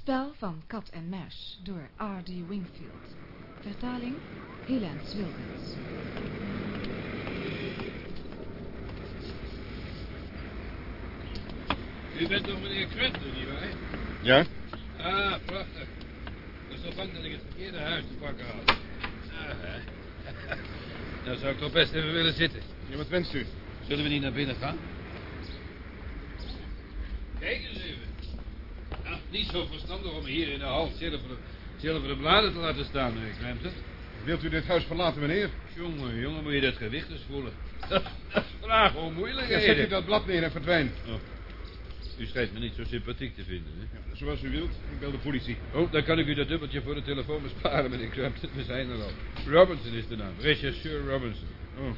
spel van kat en muis door R.D. Wingfield. Vertaling Helens Wilkens. U bent toch meneer Krenten, nietwaar? Ja? Ah, prachtig. Dat is toch bang dat ik het verkeerde huis te pakken had. Ah, hè. Nou zou ik toch best even willen zitten. Ja, wat wenst u? Zullen we niet naar binnen gaan? Kijk eens even. Niet zo verstandig om hier in de hal zilveren, zilveren bladen te laten staan, meneer Krenten. Wilt u dit huis verlaten, meneer? Jongen, jongen, moet je dat gewicht eens voelen. Dat is vraag om Ja, moeilijkheden. zet u dat blad neer en verdwijn. Oh. U schijnt me niet zo sympathiek te vinden, hè? Ja, zoals u wilt. Ik bel de politie. Oh, dan kan ik u dat dubbeltje voor de telefoon besparen, meneer Crampton. We zijn er al. Robinson is de naam. Rechercheur Robinson. Oh.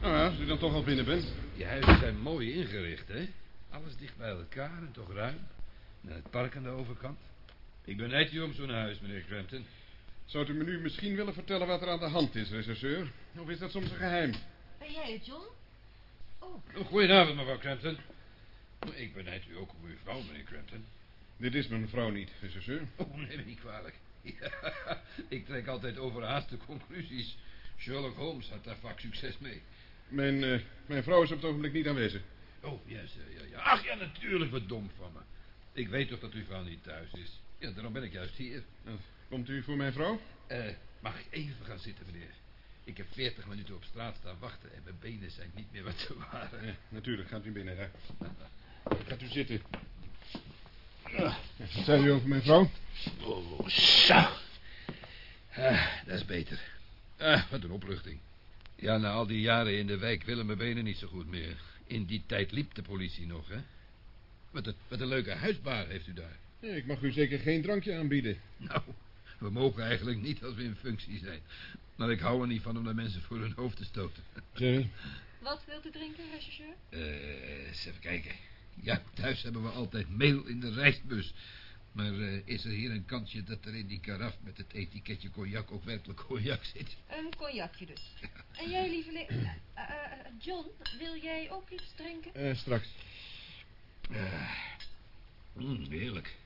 Nou ja, als u dan toch al binnen bent. Je huizen zijn mooi ingericht, hè? Alles dicht bij elkaar en toch ruim. En het park aan de overkant. Ik ben net om zo'n huis, meneer Crampton. Zou u me nu misschien willen vertellen wat er aan de hand is, rechercheur? Of is dat soms een geheim? Ben jij het, John? Oh, Oh, goedenavond, mevrouw Crampton. Ik ben net u ook uw vrouw, meneer Crampton. Dit is mijn vrouw niet, rechercheur. Oh, neem me niet kwalijk. Ja, ik trek altijd overhaaste conclusies. Sherlock Holmes had daar vaak succes mee. Mijn, eh, mijn vrouw is op het ogenblik niet aanwezig. Oh, juist, ja, ja, ja. Ach ja, natuurlijk, wat dom van me. Ik weet toch dat uw vrouw niet thuis is. Ja, daarom ben ik juist hier. Komt u voor mijn vrouw? Eh, mag ik even gaan zitten, meneer? Ik heb veertig minuten op straat staan wachten en mijn benen zijn niet meer wat ze waren. Ja, natuurlijk. Gaat u binnen, hè. Gaat u zitten. Ja, Wat zei u over mijn vrouw? Oh, zo. Ah, dat is beter. Ah, wat een opluchting. Ja, na al die jaren in de wijk willen mijn benen niet zo goed meer. In die tijd liep de politie nog, hè? Wat een, wat een leuke huisbaar heeft u daar. Ja, ik mag u zeker geen drankje aanbieden. Nou, we mogen eigenlijk niet als we in functie zijn. Maar ik hou er niet van om de mensen voor hun hoofd te stoten. Jerry? wat wilt u drinken, rechercheur? Eh, eens even kijken. Ja, thuis hebben we altijd meel in de rijstbus. Maar eh, is er hier een kansje dat er in die karaf met het etiketje cognac ook werkelijk cognac zit? Een cognacje dus. En jij, lieveling... eh, eh, John, wil jij ook iets drinken? Eh, straks. Mm, heerlijk.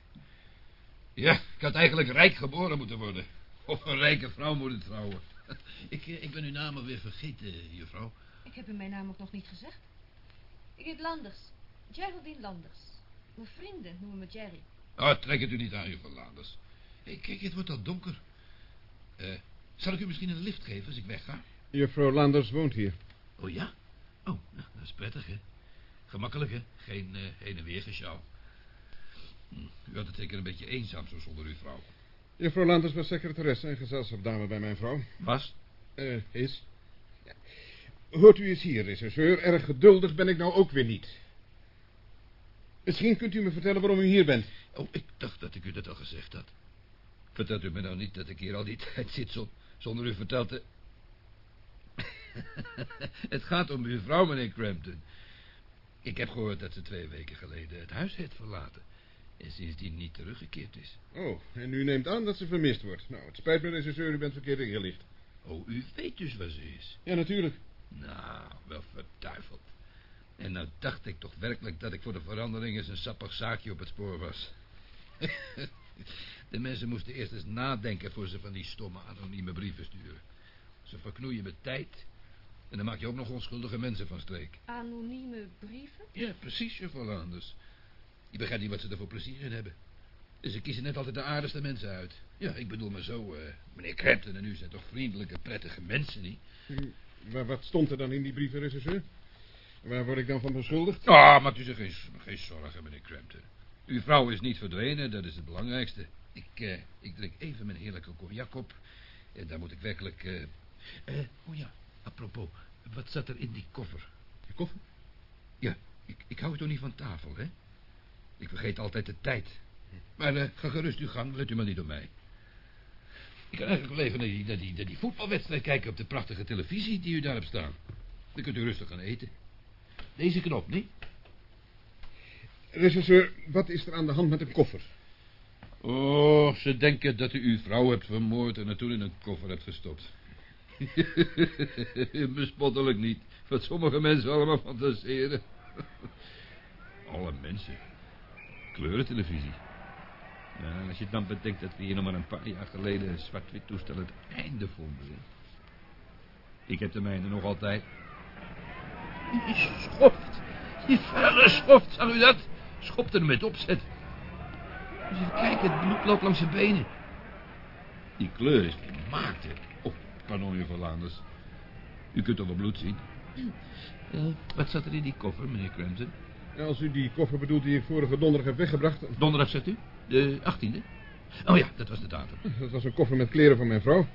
Ja, ik had eigenlijk rijk geboren moeten worden. Of een rijke vrouw moeten trouwen. Ik, eh, ik ben uw naam alweer vergeten, juffrouw. Ik heb u mijn naam ook nog niet gezegd. Ik heet Landers. Geraldine Landers. Mijn vrienden noemen me Jerry. Oh, trek het u niet aan, juffrouw Landers. Hé, kijk, het wordt al donker. Eh, zal ik u misschien een lift geven als ik wegga? Juffrouw Landers woont hier. Oh ja? Oh, nou, dat is prettig, hè? Gemakkelijk, hè? Geen eh, heen en weer gesjouw. Hm, u had het zeker een beetje eenzaam zo zonder uw vrouw. Juffrouw Landers was secretaresse en gezelschapsdame bij mijn vrouw. Was? Eh, is. Ja. Hoort u eens hier, rechercheur. Erg geduldig ben ik nou ook weer niet. Misschien kunt u me vertellen waarom u hier bent. Oh, ik dacht dat ik u dat al gezegd had. Vertelt u me nou niet dat ik hier al die tijd zit zon- zonder u verteld te... het gaat om uw vrouw, meneer Crampton. Ik heb gehoord dat ze twee weken geleden het huis heeft verlaten. En sindsdien niet teruggekeerd is. Oh, en u neemt aan dat ze vermist wordt. Nou, het spijt me, rechercheur, u bent verkeerd ingelicht. Oh, u weet dus waar ze is. Ja, natuurlijk. Nou, wel verduiveld. En nou dacht ik toch werkelijk dat ik voor de verandering eens een sappig zaakje op het spoor was. de mensen moesten eerst eens nadenken voor ze van die stomme anonieme brieven sturen. Ze verknoeien met tijd. En dan maak je ook nog onschuldige mensen van streek. Anonieme brieven? Ja, precies, juffrouw Landers. Je begrijpt niet wat ze er voor plezier in hebben. Dus ze kiezen net altijd de aardigste mensen uit. Ja, ik bedoel maar zo, eh, meneer Crampton en u zijn toch vriendelijke, prettige mensen, niet? Maar wat stond er dan in die brieven, rechercheur? Waar word ik dan van beschuldigd? Ah, maakt u zich geen, geen zorgen, meneer Crampton. Uw vrouw is niet verdwenen, dat is het belangrijkste. Ik, eh, ik drink even mijn heerlijke cognac op. En daar moet ik werkelijk... eh eh, oh ja, apropos, wat zat er in die koffer? De koffer? Ja, ik, ik hou toch niet van tafel, hè? Ik vergeet altijd de tijd. Maar eh, ga gerust uw gang, let u maar niet op mij. Ik kan eigenlijk wel even naar die, naar, die, naar die voetbalwedstrijd kijken op de prachtige televisie die u daar hebt staan. Dan kunt u rustig gaan eten. Deze knop, niet? Rechercheur, wat is er aan de hand met een koffer? Oh, ze denken dat u uw vrouw hebt vermoord en toen in een koffer hebt gestopt. Bespottelijk niet. Wat sommige mensen allemaal fantaseren. Alle mensen. Kleurentelevisie. Ja, als je dan bedenkt dat we hier nog maar een paar jaar geleden een zwart-wit toestel het einde vonden. Ik heb de mijne nog altijd. Die schoft. Die vuile schoft, zag u dat? Schopte hem met opzet. Dus even kijken, het bloed loopt langs zijn benen. Die kleur is. Oh, pardon, juffrouw Landers. U kunt toch wel bloed zien? Wat zat er in die koffer, meneer Crampton? Ja, als u die koffer bedoelt die ik vorige donderdag heb weggebracht... Donderdag, zegt u? De 18e? Oh ja, dat was de datum. Dat was een koffer met kleren van mijn vrouw.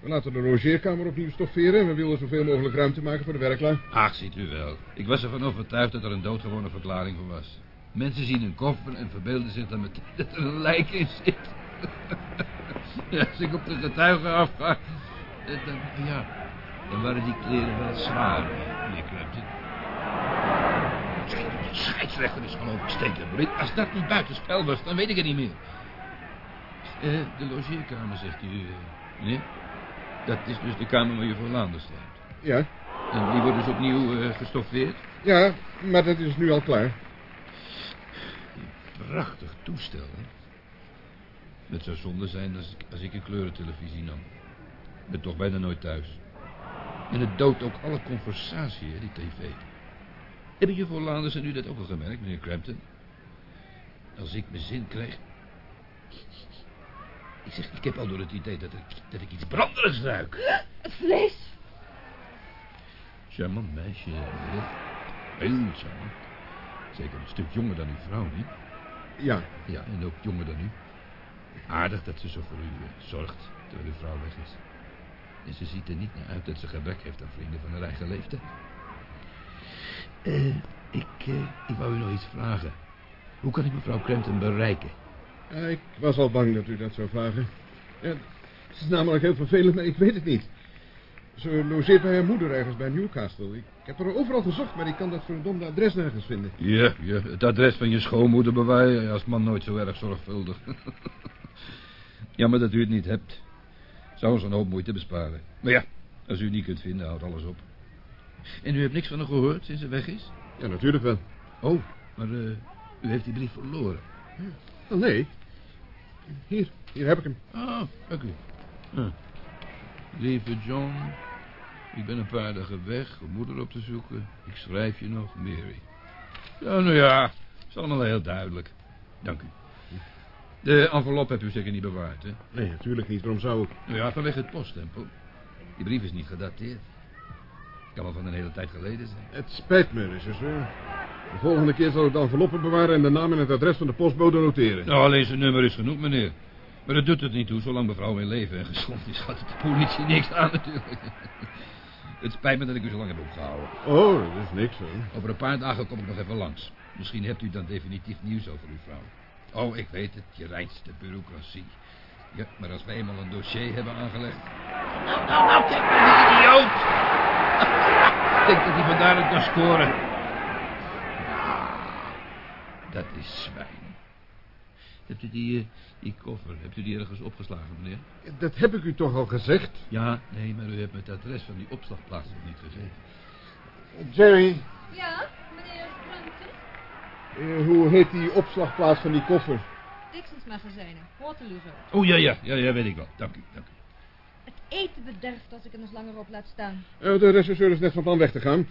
We laten de logeerkamer opnieuw stofferen... en we wilden zoveel mogelijk ruimte maken voor de werklui. Ach, ziet u wel. Ik was ervan overtuigd dat er een doodgewone verklaring voor was. Mensen zien een koffer en verbeelden zich dan meteen dat er een lijk in zit. ja, als ik op de getuigen afga... eh, Dan, ja, dan waren die kleren wel zwaar, meneer Crampton. De scheidsrechter is geloof ik stekenblind. Als dat niet buitenspel was, dan weet ik het niet meer. Eh, de logeerkamer, zegt u, eh, meneer? Dat is dus de kamer waar je voor Landers slaapt. Ja, En die wordt dus opnieuw eh, gestoffeerd. ja, maar dat is nu al klaar. Prachtig toestel, hè? Het zou zonde zijn als ik, als ik een kleurentelevisie nam. Ik ben toch bijna nooit thuis. En het doodt ook alle conversatie, hè, die tv. Hebben juffrouw Landers en u dat ook al gemerkt, meneer Crampton? Als ik mijn zin krijg... Ik zeg, ik heb al door het idee dat, ik dat ik iets branderigs ruik. Het vlees. Charmant meisje, heel, heel charmant. Zeker een stuk jonger dan uw vrouw, niet? Ja, Ja, en ook jonger dan u. Aardig dat ze zo voor u eh, zorgt, terwijl uw vrouw weg is. En ze ziet er niet naar uit dat ze gebrek heeft aan vrienden van haar eigen leeftijd. Eh, ik, eh, ik wou u nog iets vragen. Hoe kan ik mevrouw Crampton bereiken? Ja, ik was al bang dat u dat zou vragen. Ja, het is namelijk heel vervelend, maar ik weet het niet. Ze logeert bij haar moeder ergens bij Newcastle. Ik heb er overal gezocht, maar ik kan dat verdomde adres nergens vinden. Ja, ja, het adres van je schoonmoeder bewaren als man nooit zo erg zorgvuldig. Jammer dat u het niet hebt. Zou ons een hoop moeite besparen. Maar ja, als u het niet kunt vinden, houdt alles op. En u hebt niks van haar gehoord sinds ze weg is? Ja, natuurlijk wel. Oh, maar eh, u heeft die brief verloren. Oh, nee. Hier, hier heb ik hem. Ah, dank u. Ah. Lieve John, ik ben een paar dagen weg om moeder op te zoeken. Ik schrijf je nog, Mary. Ja, nou ja, is allemaal heel duidelijk. Dank u. De envelop hebt u zeker niet bewaard, hè? Nee, natuurlijk niet. Waarom zou ik... Nou ja, vanwege het poststempel. Die brief is niet gedateerd. Kan wel van een hele tijd geleden zijn. Het spijt me, regisseur. De volgende keer zal ik de enveloppen bewaren en de naam en het adres van de postbode noteren. Nou, alleen zijn nummer is genoeg, meneer. Maar dat doet het niet toe, zolang mevrouw in leven en gezond is, gaat het de politie niks aan natuurlijk. Het spijt me dat ik u zo lang heb opgehouden. Oh, dat is niks, hoor. Over een paar dagen kom ik nog even langs. Misschien hebt u dan definitief nieuws over uw vrouw. Oh, ik weet het, je reinste bureaucratie. Ja, maar als wij eenmaal een dossier hebben aangelegd... Nou, nou, nou, kijk maar, die idioot! Ik denk dat hij vandaar het kan scoren. Dat is zwijn. Hebt u die, eh, die koffer, hebt u die ergens opgeslagen, meneer? Dat heb ik u toch al gezegd? Ja, nee, maar u hebt me het adres van die opslagplaats nog niet gegeven. Jerry, Eh, hoe heet die opslagplaats van die koffer? Dixons magazijnen, Waterloo Road. Oh, ja, ja, ja, ja, weet ik wel. Dank u, dank u. Het eten bederft als ik hem nog langer op laat staan. Eh, de regisseur is net van plan weg te gaan.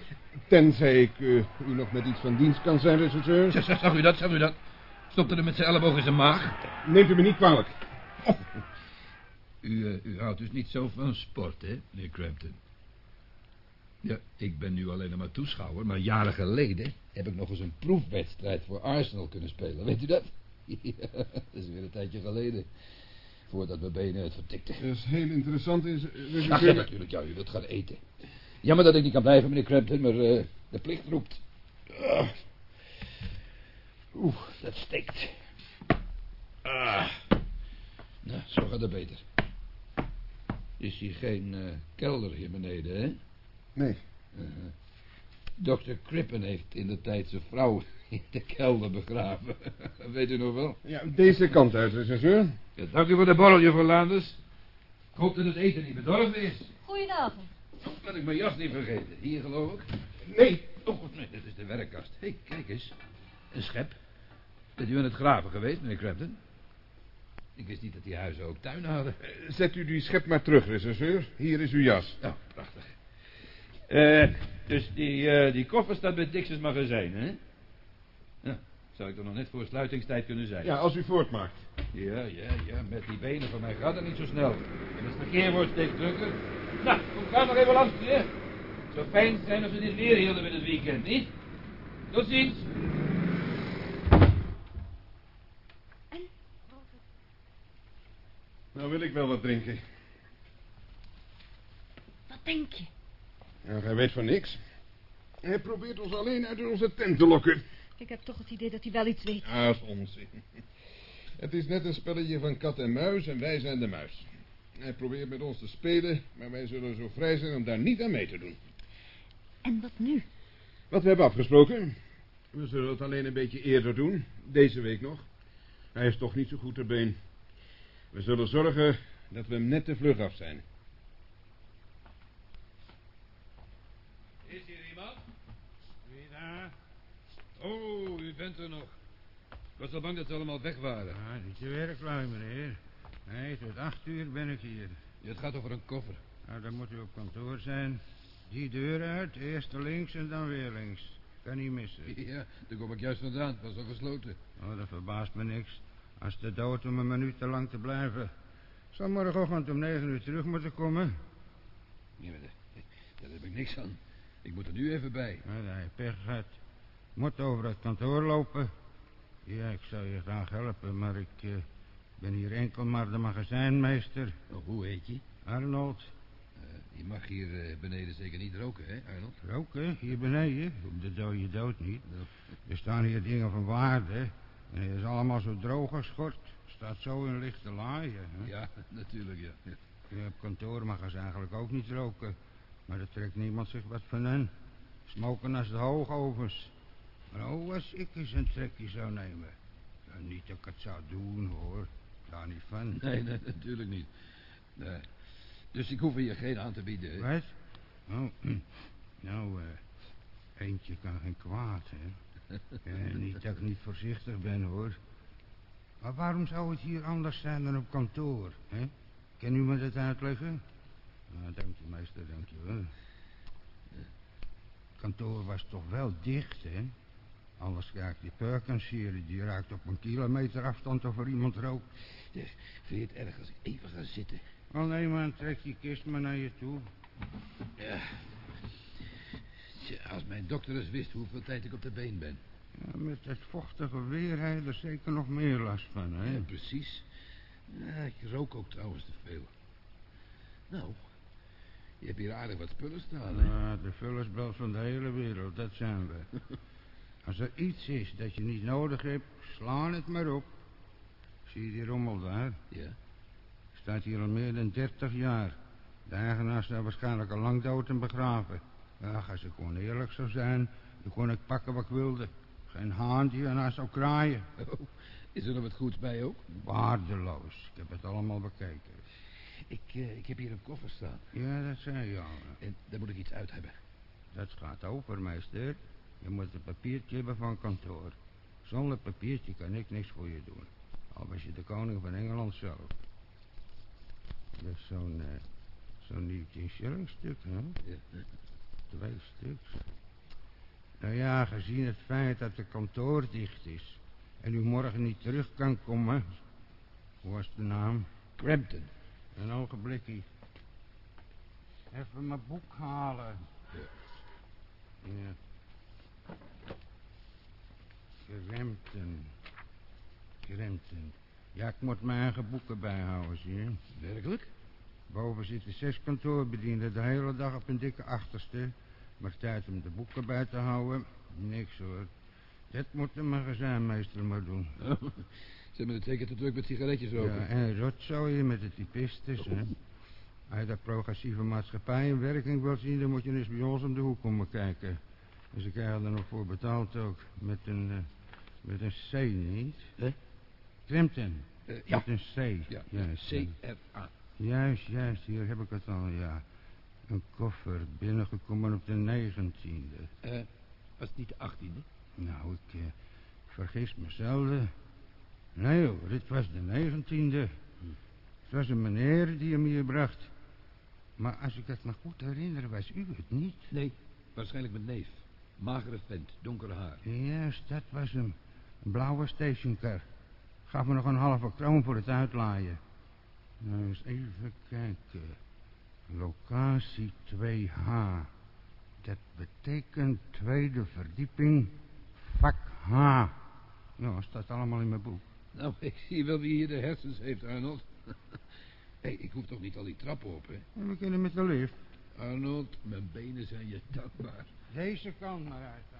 Tenzij ik eh, u nog met iets van dienst kan zijn, regisseur. Zag, zag, zag u dat, zag u dat? Stopte er met zijn elleboog in zijn maag. Neemt u me niet kwalijk. U, eh, u houdt dus niet zo van sport, hè, meneer Crampton? Ja, ik ben nu alleen nog maar toeschouwer, maar jaren geleden heb ik nog eens een proefwedstrijd voor Arsenal kunnen spelen. Weet u dat? Ja, dat is weer een tijdje geleden. Voordat mijn benen het vertikten. Dat is heel interessant, is, eh, Ach, ja, natuurlijk. Ja, u wilt gaan eten. Jammer dat ik niet kan blijven, meneer Crampton, maar eh, de plicht roept. Ah. Oeh, dat steekt. Ah. Nou, zo gaat het beter. Is hier geen eh, kelder hier beneden, hè? Nee. Dr. Crippen heeft in de tijd zijn vrouw in de kelder begraven. Weet u nog wel? Ja, deze kant uit, regisseur. Ja, dank u voor de borrel, juffrouw Landers. Ik hoop dat het eten niet bedorven is. Goedenavond. Oh, laat ik mijn jas niet vergeten. Hier, geloof ik. Nee. Oh, nee, dat is de werkkast. Hé, hey, kijk eens. Een schep. Bent u aan het graven geweest, meneer Crampton? Ik wist niet dat die huizen ook tuinen hadden. Zet u die schep maar terug, rechercheur. Hier is uw jas. Nou, prachtig. Eh, dus die, eh, die koffer staat bij Dix's magazijn, hè? Ja, zou ik er nog net voor sluitingstijd kunnen zijn? Ja, als u voortmaakt. Ja, ja, ja, met die benen van mij gaat het niet zo snel. En het verkeer wordt steeds drukker. Nou, kom ga nog even langs, hè. Zo fijn zijn als we dit weer hielden met het weekend, niet? Tot ziens. Nou wil ik wel wat drinken. Wat denk je? Nou, hij weet van niks. Hij probeert ons alleen uit onze tent te lokken. Ik heb toch het idee dat hij wel iets weet. Ah, dat is onzin. Het is net een spelletje van kat en muis en wij zijn de muis. Hij probeert met ons te spelen, maar wij zullen zo vrij zijn om daar niet aan mee te doen. En wat nu? Wat we hebben afgesproken. We zullen het alleen een beetje eerder doen. Deze week nog. Hij is toch niet zo goed ter been. We zullen zorgen dat we hem net te vlug af zijn. Is hier iemand? Wie daar? Oh, u bent er nog. Ik was al bang dat ze allemaal weg waren. Ah, niet te werklui, meneer. Nee, tot acht uur ben ik hier. Ja, het gaat over een koffer. Nou, dan moet u op kantoor zijn. Die deur uit, eerst links en dan weer links. Kan niet missen. Ja, daar kom ik juist vandaan. Het was al gesloten. Oh, dat verbaast me niks. Als de dood om een minuut te lang te blijven. Ik zal morgenochtend om negen uur terug moeten komen. Ja, maar daar, daar heb ik niks aan. Ik moet er nu even bij. Ja, dat je pech gehad. Moet over het kantoor lopen. Ja, ik zou je graag helpen, maar ik eh, ben hier enkel maar de magazijnmeester. Oh, hoe heet je? Arnold, Eh, je mag hier eh, beneden zeker niet roken, hè, Arnold? roken, hier beneden. Om de dode dood niet. Er staan hier dingen van waarde. En het is allemaal zo droog als schort. Staat zo in lichte laaien. Hè? ja, natuurlijk, ja. ja. Je op kantoor mag ze eigenlijk ook niet roken. Maar daar trekt niemand zich wat van aan. Smoken als de hoogovens. Oh, als ik eens een trekje zou nemen. Niet dat ik het zou doen, hoor. Daar niet van. Nee, nee, natuurlijk niet. Nee. Dus ik hoef je geen aan te bieden, hè? Wat? Oh, hm. nou, eh, eentje kan geen kwaad, hè. Ja, niet dat ik niet voorzichtig ben, hoor. Maar waarom zou het hier anders zijn dan op kantoor, hè? Kan u me dat uitleggen? Nou, dank je, meester, dank je wel. kantoor was toch wel dicht, hè? Anders kijk die Perkins hier, die raakt op een kilometer afstand of er iemand rookt. Vind je het erg als ik even ga zitten? Wel nee, man, trek die kist maar naar je toe. Ja. Tja, als mijn dokter eens wist hoeveel tijd ik op de been ben. Ja, met het vochtige weer heb je er zeker nog meer last van, hè? Ja, precies. Ja, ik rook ook trouwens te veel. Nou, je hebt hier aardig wat spullen staan, hè? Ja, de vullersbel van de hele wereld, dat zijn we. Als er iets is dat je niet nodig hebt, slaan het maar op. Zie je die rommel daar? Ja. Staat hier al meer dan 30 jaar. De eigenaar staat waarschijnlijk al lang dood en begraven. Ach, als ik gewoon eerlijk zou zijn, dan kon ik pakken wat ik wilde. Geen haan die ernaar zou kraaien. Oh, is er nog wat goeds bij ook? Waardeloos. Ik heb het allemaal bekeken. Ik, eh, ik heb hier een koffer staan. Ja, dat zei je al. En daar moet ik iets uit hebben. Dat gaat over, meester. Je moet een papiertje hebben van kantoor. Zonder papiertje kan ik niks voor je doen. Al was je de koning van Engeland zelf. Dat is zo'n eh, zo'n 19 shilling stuk, hè? Ja. Twee stuks. Nou ja, gezien het feit dat de kantoor dicht is... en u morgen niet terug kan komen... Hoe was de naam? Crampton. Een ogenblikje. Even mijn boek halen. Ja. Krempten. Krempten. Ja, ik moet mijn eigen boeken bijhouden, zie je. Werkelijk? Boven zitten zes kantoorbedienden de hele dag op een dikke achterste. Maar tijd om de boeken bij te houden, niks hoor. Dat moet de magazijnmeester maar doen. Ze hebben het zeker te druk met sigaretjes roken. Ja, en rotzooi met de typistes, hè. Als je dat progressieve maatschappij in werking wilt zien, dan moet je eens bij ons om de hoek komen kijken. Dus ik krijg er nog voor betaald ook. Met een, eh, met een C, niet? Hè? Eh, ja. Met een C. Ja, Juist, C-R-A. Juist, juist, hier heb ik het al, ja. Een koffer, binnengekomen op de negentiende. Eh, was het niet de achttiende? Nou, ik eh, vergis me zelden. Nee hoor, dit was de negentiende. Het was een meneer die hem hier bracht. Maar als ik het me goed herinner, was u het niet? Nee, waarschijnlijk mijn neef. Magere vent, donker haar. Juist, dat was hem. Een blauwe stationcar. Gaf me nog een halve kroon voor het uitlaaien. Nou, eens even kijken. Locatie 2H. Dat betekent tweede verdieping, vak H. Nou, staat allemaal in mijn boek. Nou, ik zie wel wie hier de hersens heeft, Arnold. Hé, ik hoef toch niet al die trappen op, hè? We kunnen met de lift. Arnold, mijn benen zijn je dankbaar. Deze kant maar uit dan.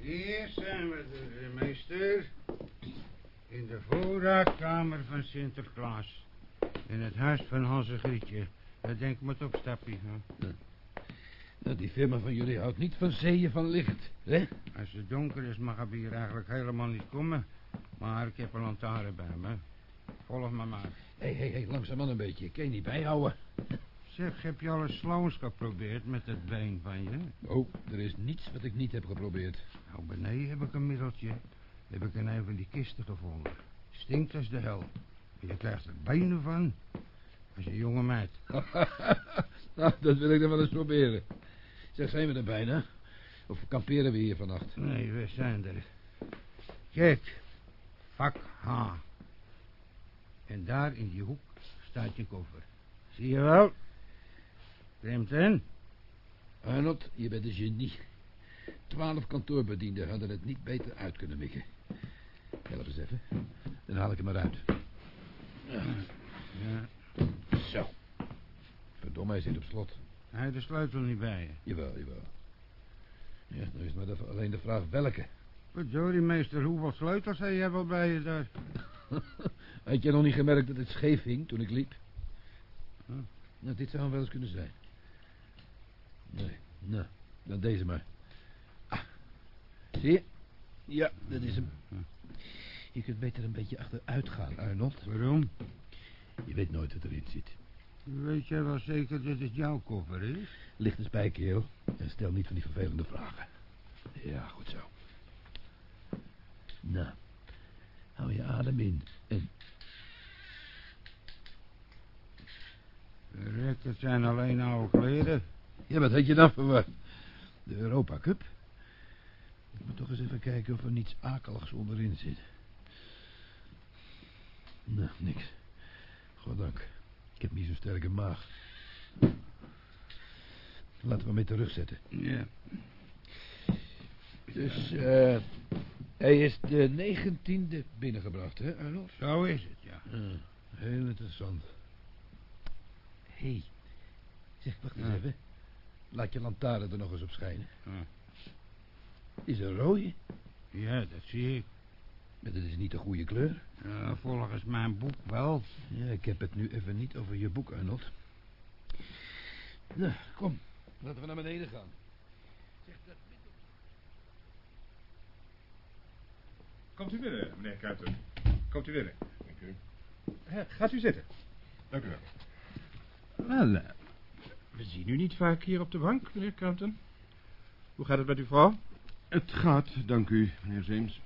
Hier zijn we, de meester. In de voorraadkamer van Sinterklaas. In het huis van Hanse Grietje. Denk ik met opstapje. Hè? Nou, die firma van jullie houdt niet van zeeën van licht, hè? Als het donker is mag ik hier eigenlijk helemaal niet komen. Maar ik heb een lantaarn bij me. Volg me maar. Hé, hé, hé, langzaam een beetje. Ik kan je niet bijhouden. Zeg, heb je al eens sloons geprobeerd met het been van je? Oh, er is niets wat ik niet heb geprobeerd. Nou, beneden heb ik een middeltje. Heb ik in een van die kisten gevonden. Stinkt als de hel. Je krijgt er benen van. Als een jonge meid. nou, dat wil ik dan wel eens proberen. Zeg, zijn we er bijna? Of kamperen we hier vannacht? Nee, we zijn er. Kijk, vak H. En daar in die hoek staat je koffer. Zie je wel? In. Arnold, je bent een genie. Twaalf kantoorbedienden hadden het niet beter uit kunnen mikken. Help eens even. Dan haal ik hem eruit. Ja, Zo. Verdomme, hij zit op slot. hij heeft de sleutel niet bij je. Jawel, jawel. Ja, nou is maar de- alleen de vraag welke. Verdorie, meester, hoeveel sleutels heb je wel bij je daar? Had jij nog niet gemerkt dat het scheef hing toen ik liep? Hm. Nou, dit zou hem wel eens kunnen zijn. Nee, nou, dan deze maar. Ah, zie je? Ja, dat is hem. Je kunt beter een beetje achteruit gaan, Arnold. Waarom? Je weet nooit wat erin zit. Weet jij wel zeker dat het jouw koffer is? Licht eens bij, keel. En stel niet van die vervelende vragen. Ja, goed zo. Nou, hou je adem in. En het zijn alleen oude kleren. Ja, wat had je dan verwacht? De Europa Cup? Ik moet toch eens even kijken of er niets akeligs onderin zit. Nou, niks. Goddank. Ik heb niet zo'n sterke maag. Laten we mee terugzetten. Ja. Dus, eh... hij is de negentiende binnengebracht, hè, Arnold? Zo is het, ja. Ja, heel interessant. Hé. Hey. Zeg, wacht eens Ja. even. Laat je lantaarn er nog eens op schijnen. Ja. Is een rode, Ja, dat zie ik. Maar dat is niet de goede kleur. Ja, volgens mijn boek wel. Ja, ik heb het nu even niet over je boek, Arnold. Nou, kom. Laten we naar beneden gaan. Zeg, dat Komt u binnen, meneer Kuiter. Komt u binnen. Dank u. Gaat u zitten. Dank u wel. Wel, eh, we zien u niet vaak hier op de bank, meneer Crampton. Hoe gaat het met uw vrouw? Het gaat, dank u, meneer James.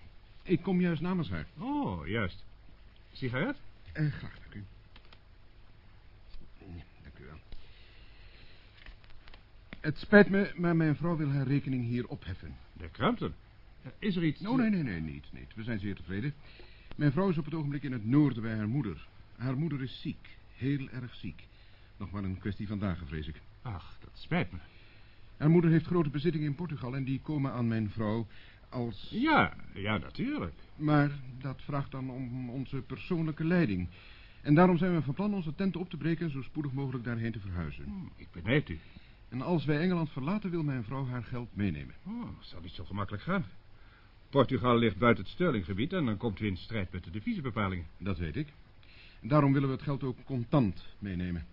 Ik kom juist namens haar. Oh, juist. Sigaret? Eh, graag, dank u. Dank u wel. Het spijt me, maar mijn vrouw wil haar rekening hier opheffen. Meneer Crampton. Eh, Is er iets... Oh, nee, nee, nee, niet, niet. We zijn zeer tevreden. Mijn vrouw is op het ogenblik in het noorden bij haar moeder. Haar moeder is ziek, heel erg ziek. Nog maar een kwestie van dagen, vrees ik. Ach, dat spijt me. Haar moeder heeft grote bezittingen in Portugal en die komen aan mijn vrouw als... Ja, ja, natuurlijk. Maar dat vraagt dan om onze persoonlijke leiding. En daarom zijn we van plan onze tent op te breken en zo spoedig mogelijk daarheen te verhuizen. Hm, ik begrijp u. En als wij Engeland verlaten, wil mijn vrouw haar geld meenemen. Oh, dat zal niet zo gemakkelijk gaan. Portugal ligt buiten het Sterlinggebied en dan komt u in strijd met de deviezenbepalingen. Dat weet ik. Daarom willen we het geld ook contant meenemen.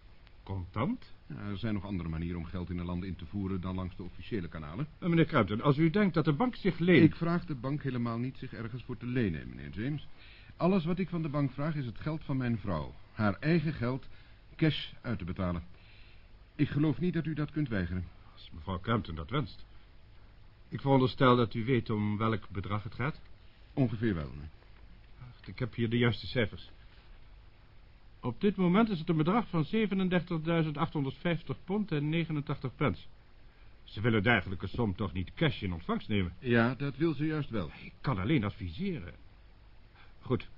Contant? Er zijn nog andere manieren om geld in een land in te voeren dan langs de officiële kanalen. Maar meneer Kruipton, als u denkt dat de bank zich leent... Ik vraag de bank helemaal niet zich ergens voor te lenen, meneer James. Alles wat ik van de bank vraag is het geld van mijn vrouw. Haar eigen geld, cash uit te betalen. Ik geloof niet dat u dat kunt weigeren. Als mevrouw Kruipton dat wenst. Ik veronderstel dat u weet om welk bedrag het gaat. Ongeveer wel. Wacht, Ik heb hier de juiste cijfers. Op dit moment is het een bedrag van 37.850 pond en 89 pence. Ze willen de dergelijke som toch niet cash in ontvangst nemen? Ja, dat wil ze juist wel. Ik kan alleen adviseren. Goed.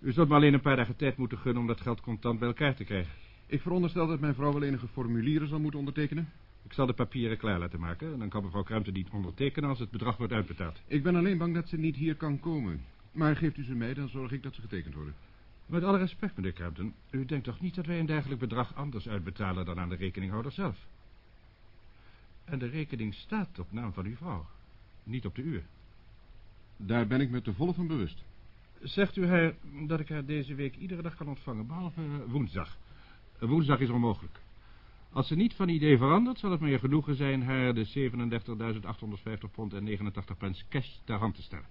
U zult me alleen een paar dagen tijd moeten gunnen om dat geld contant bij elkaar te krijgen. Ik veronderstel dat mijn vrouw wel enige formulieren zal moeten ondertekenen. Ik zal de papieren klaar laten maken en dan kan mevrouw Kruimte niet ondertekenen als het bedrag wordt uitbetaald. Ik ben alleen bang dat ze niet hier kan komen. Maar geeft u ze mee, dan zorg ik dat ze getekend worden. Met alle respect, meneer Kruimten, u denkt toch niet dat wij een dergelijk bedrag anders uitbetalen dan aan de rekeninghouder zelf? En de rekening staat op naam van uw vrouw, niet op de uwe. Daar ben ik me te volle van bewust. Zegt u haar dat ik haar deze week iedere dag kan ontvangen, behalve eh, woensdag. Eh, Woensdag is onmogelijk. Als ze niet van idee verandert, zal het mij genoegen zijn haar de 37.850 pond en 89 pence cash ter hand te stellen.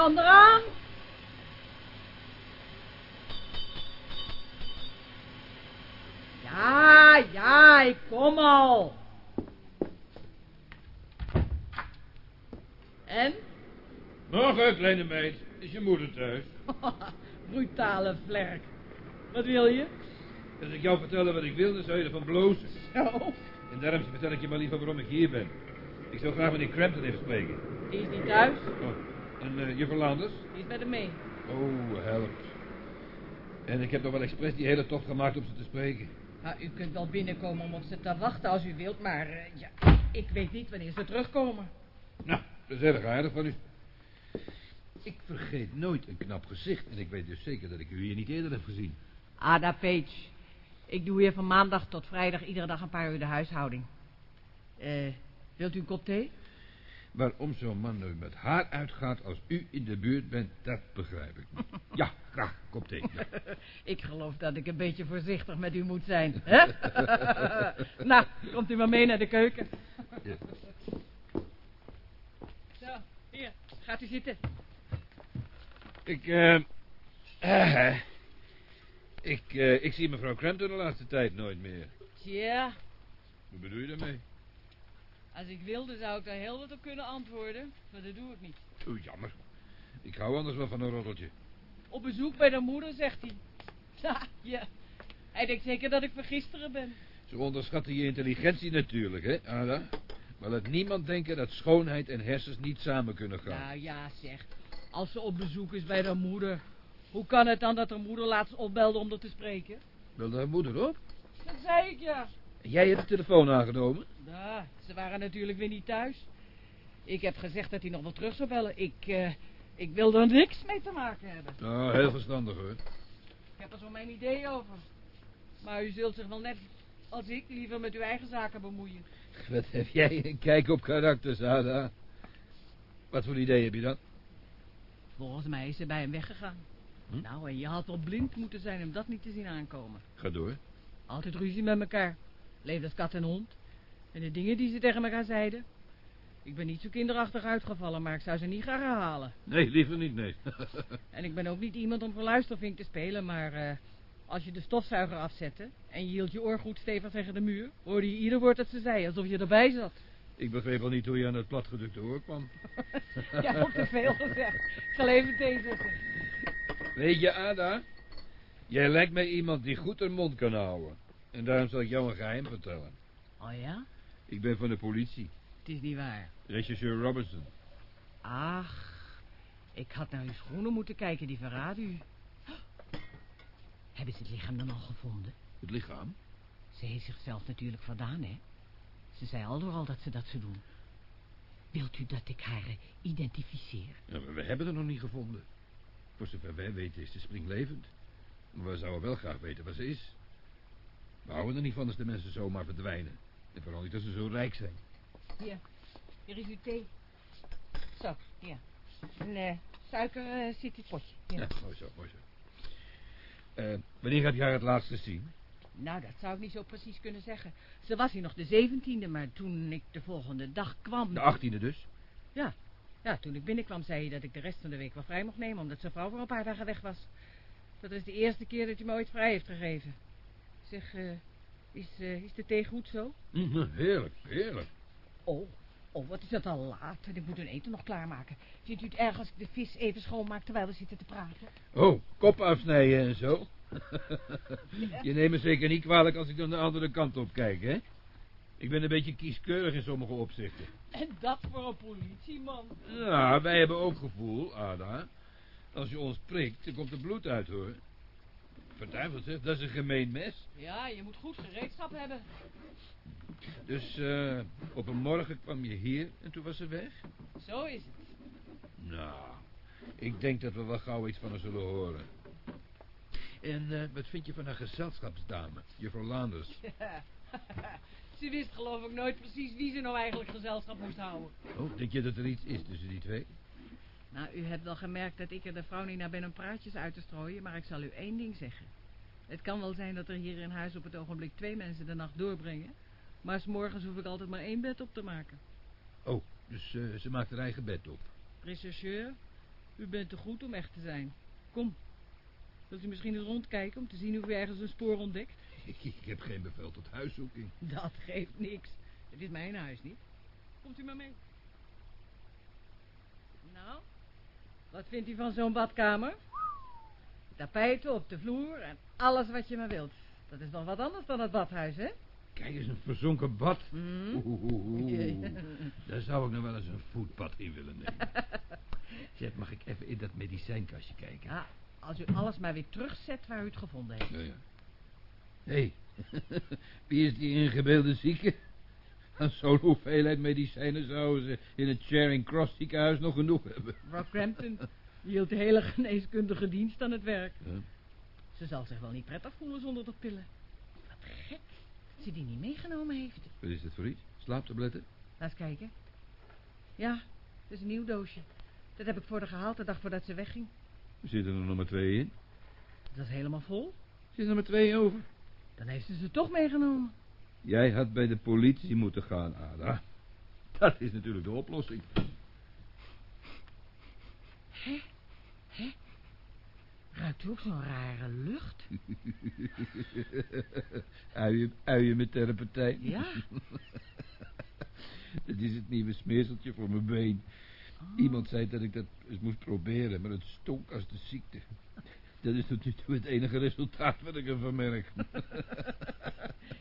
Kan eraan. Ja, ja, ik kom al. En? Morgen, kleine meid. Is je moeder thuis? Brutale vlerk. Wat wil je? Als ik jou vertellen wat ik wil, dan zou je ervan blozen. Zo, En daarom vertel ik je maar liever waarom ik hier ben. Ik zou graag meneer Crampton even spreken. die is niet thuis. Oh, en uh, juffrouw Landers? Die is met hem mee. Oh, help. En ik heb nog wel expres die hele tocht gemaakt om ze te spreken. Nou, u kunt wel binnenkomen om op ze te wachten als u wilt, maar eh, ja, ik weet niet wanneer ze terugkomen. Nou, dat is erg aardig van u. Ik vergeet nooit een knap gezicht. En ik weet dus zeker dat ik u hier niet eerder heb gezien. Ada Page. Ik doe hier van maandag tot vrijdag iedere dag een paar uur de huishouding. Eh, wilt u een kop thee? Waarom zo'n man nu met haar uitgaat als u in de buurt bent, dat begrijp ik niet. Ja, graag, thee. Ja. Ik geloof dat ik een beetje voorzichtig met u moet zijn, hè? nou, komt u maar mee naar de keuken. Ja. Zo, hier, gaat u zitten. Ik, eh... eh, ik, eh, ik zie mevrouw Crampton de laatste tijd nooit meer. Tja, Wat bedoel je daarmee? Als ik wilde zou ik daar heel wat op kunnen antwoorden, maar dat doe ik niet. Oeh, jammer. Ik hou anders wel van een roddeltje. Op bezoek bij de moeder, zegt hij. Ja, ja. Hij denkt zeker dat ik van gisteren ben. Ze onderschatten je intelligentie natuurlijk, hè, Ada? Maar laat niemand denken dat schoonheid en hersens niet samen kunnen gaan. Nou ja, zeg. Als ze op bezoek is bij haar moeder. Hoe kan het dan dat haar moeder laatst opbelde om er te spreken? Wilde haar moeder op? Dat zei ik ja. En jij hebt de telefoon aangenomen? Ja, ze waren natuurlijk weer niet thuis. Ik heb gezegd dat hij nog wel terug zou bellen. Ik, eh, ik wil er niks mee te maken hebben. Nou, heel verstandig, hoor. Ik heb er zo mijn idee over. Maar u zult zich wel net als ik liever met uw eigen zaken bemoeien. Wat heb jij een kijk op karakters, Ada? Wat voor idee heb je dan? Volgens mij is ze bij hem weggegaan. Hm? Nou, en je had wel blind moeten zijn om dat niet te zien aankomen. Ga door. Altijd ruzie met elkaar. Leeft als kat en hond. En de dingen die ze tegen elkaar zeiden. Ik ben niet zo kinderachtig uitgevallen, maar ik zou ze niet gaan herhalen. Nee, liever niet, nee. En ik ben ook niet iemand om voor luistervink te spelen, maar eh, als je de stofzuiger afzette en je hield je oor goed stevig tegen de muur, hoorde je ieder woord dat ze zei, alsof je erbij zat. Ik begreep al niet hoe je aan het platgedrukte oor kwam. Ja, nog te veel gezegd. Ik zal even thee zetten. Weet je, Ada? Jij lijkt mij iemand die goed een mond kan houden. En daarom zal ik jou een geheim vertellen. Oh ja? Ik ben van de politie. Het is niet waar. Regisseur Robinson. Ach, ik had naar uw schoenen moeten kijken, die verraden u. Hebben ze het lichaam dan al gevonden? Het lichaam? Ze heeft zichzelf natuurlijk verdaan, hè? Ze zei al door al dat ze dat zou doen. Wilt u dat ik haar eh, identificeer? Ja, we hebben het nog niet gevonden. Voor zover wij weten is ze springlevend. Maar we zouden wel graag weten waar ze is. We houden er niet van als de mensen zomaar verdwijnen. En vooral niet als ze zo rijk zijn. Hier, hier is uw thee. Zo, ja. En eh, suiker eh, zit in het potje. Ja. Ja, mooi zo, mooi zo. Eh, wanneer je haar het laatst gezien? Nou, dat zou ik niet zo precies kunnen zeggen. Ze was hier nog de zeventiende, maar toen ik de volgende dag kwam... De achttiende dus? Ja. Ja, toen ik binnenkwam zei hij dat ik de rest van de week wel vrij mocht nemen... omdat zijn vrouw voor een paar dagen weg was. Dat is de eerste keer dat hij me ooit vrij heeft gegeven. Zeg, eh, is, eh, is de thee goed zo? Mhm, heerlijk, heerlijk. Oh, oh, wat is het al laat. Ik moet hun eten nog klaarmaken. Vindt u het erg als ik de vis even schoonmaak terwijl we zitten te praten? Oh, kop afsnijden en zo. Je neemt me zeker niet kwalijk als ik dan de andere kant op kijk, hè? Ik ben een beetje kieskeurig in sommige opzichten. En dat voor een politieman. Ja, wij hebben ook gevoel, Ada. Als je ons prikt, dan komt er bloed uit, hoor. Verduiveld, zeg, dat is een gemeen mes. Ja, je moet goed gereedschap hebben. Dus eh, op een morgen kwam je hier en toen was ze weg? Zo is het. Nou, ik denk dat we wel gauw iets van haar zullen horen. En eh, wat vind je van haar gezelschapsdame, juffrouw Landers? Ja. ze wist geloof ik nooit precies wie ze nou eigenlijk gezelschap moest houden. Oh, denk je dat er iets is tussen die twee? Nou, u hebt wel gemerkt dat ik er de vrouw niet naar ben om praatjes uit te strooien, maar ik zal u één ding zeggen. Het kan wel zijn dat er hier in huis op het ogenblik twee mensen de nacht doorbrengen, maar s morgens hoef ik altijd maar één bed op te maken. Oh, dus eh, ze maakt haar eigen bed op. Rechercheur, u bent te goed om echt te zijn. Kom, wilt u misschien eens rondkijken om te zien of u ergens een spoor ontdekt? Ik heb geen bevel tot huiszoeking. Dat geeft niks. Het is mijn huis niet. Komt u maar mee. Nou, wat vindt u van zo'n badkamer? Tapijten op de vloer en alles wat je maar wilt. Dat is nog wat anders dan het badhuis, hè? Kijk eens, een verzonken bad. Hm? Oeh, oeh, oeh. Daar zou ik nog wel eens een voetbad in willen nemen. Zeg, mag ik even in dat medicijnkastje kijken? Ja, als u alles maar weer terugzet waar u het gevonden heeft. Ja, ja. Hé, wie is die ingebeelde zieke? Aan zo'n hoeveelheid medicijnen zouden ze in het Charing Cross ziekenhuis nog genoeg hebben. Mevrouw Crampton hield de hele geneeskundige dienst aan het werk. Ze zal zich wel niet prettig voelen zonder de pillen. Wat gek dat ze die niet meegenomen heeft. Wat is dit voor iets? Slaaptabletten? Laat eens kijken. Ja, het is een nieuw doosje. Dat heb ik voor haar gehaald de dag voordat ze wegging. Er zitten er nog maar twee in. Dat is helemaal vol. Er zitten er maar twee over. Dan heeft ze ze toch meegenomen. Jij had bij de politie moeten gaan, Ada. Dat is natuurlijk de oplossing. Hè? Hè? Ruikt u ook zo'n rare lucht? uien, uien met terpentijn. Ja? Dat is het nieuwe smeerseltje voor mijn been. Iemand zei dat ik dat eens moest proberen, maar het stonk als de ziekte. Dat is tot nu toe het enige resultaat wat ik ervan merk.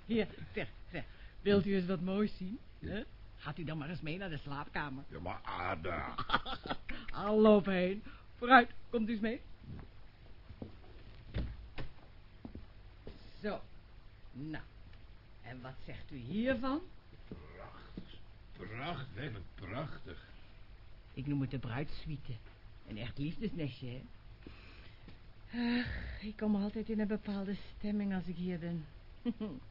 Hier, zeg, zeg. Wilt u eens wat moois zien? Hè? Gaat u dan maar eens mee naar de slaapkamer. Ja, maar Ada. Al loop heen. Vooruit, komt u eens mee. Zo. Nou. En wat zegt u hiervan? Prachtig, werkelijk prachtig. Ik noem het de bruidssuite. Een echt liefdesnestje, hè? Ach, ik kom altijd in een bepaalde stemming als ik hier ben.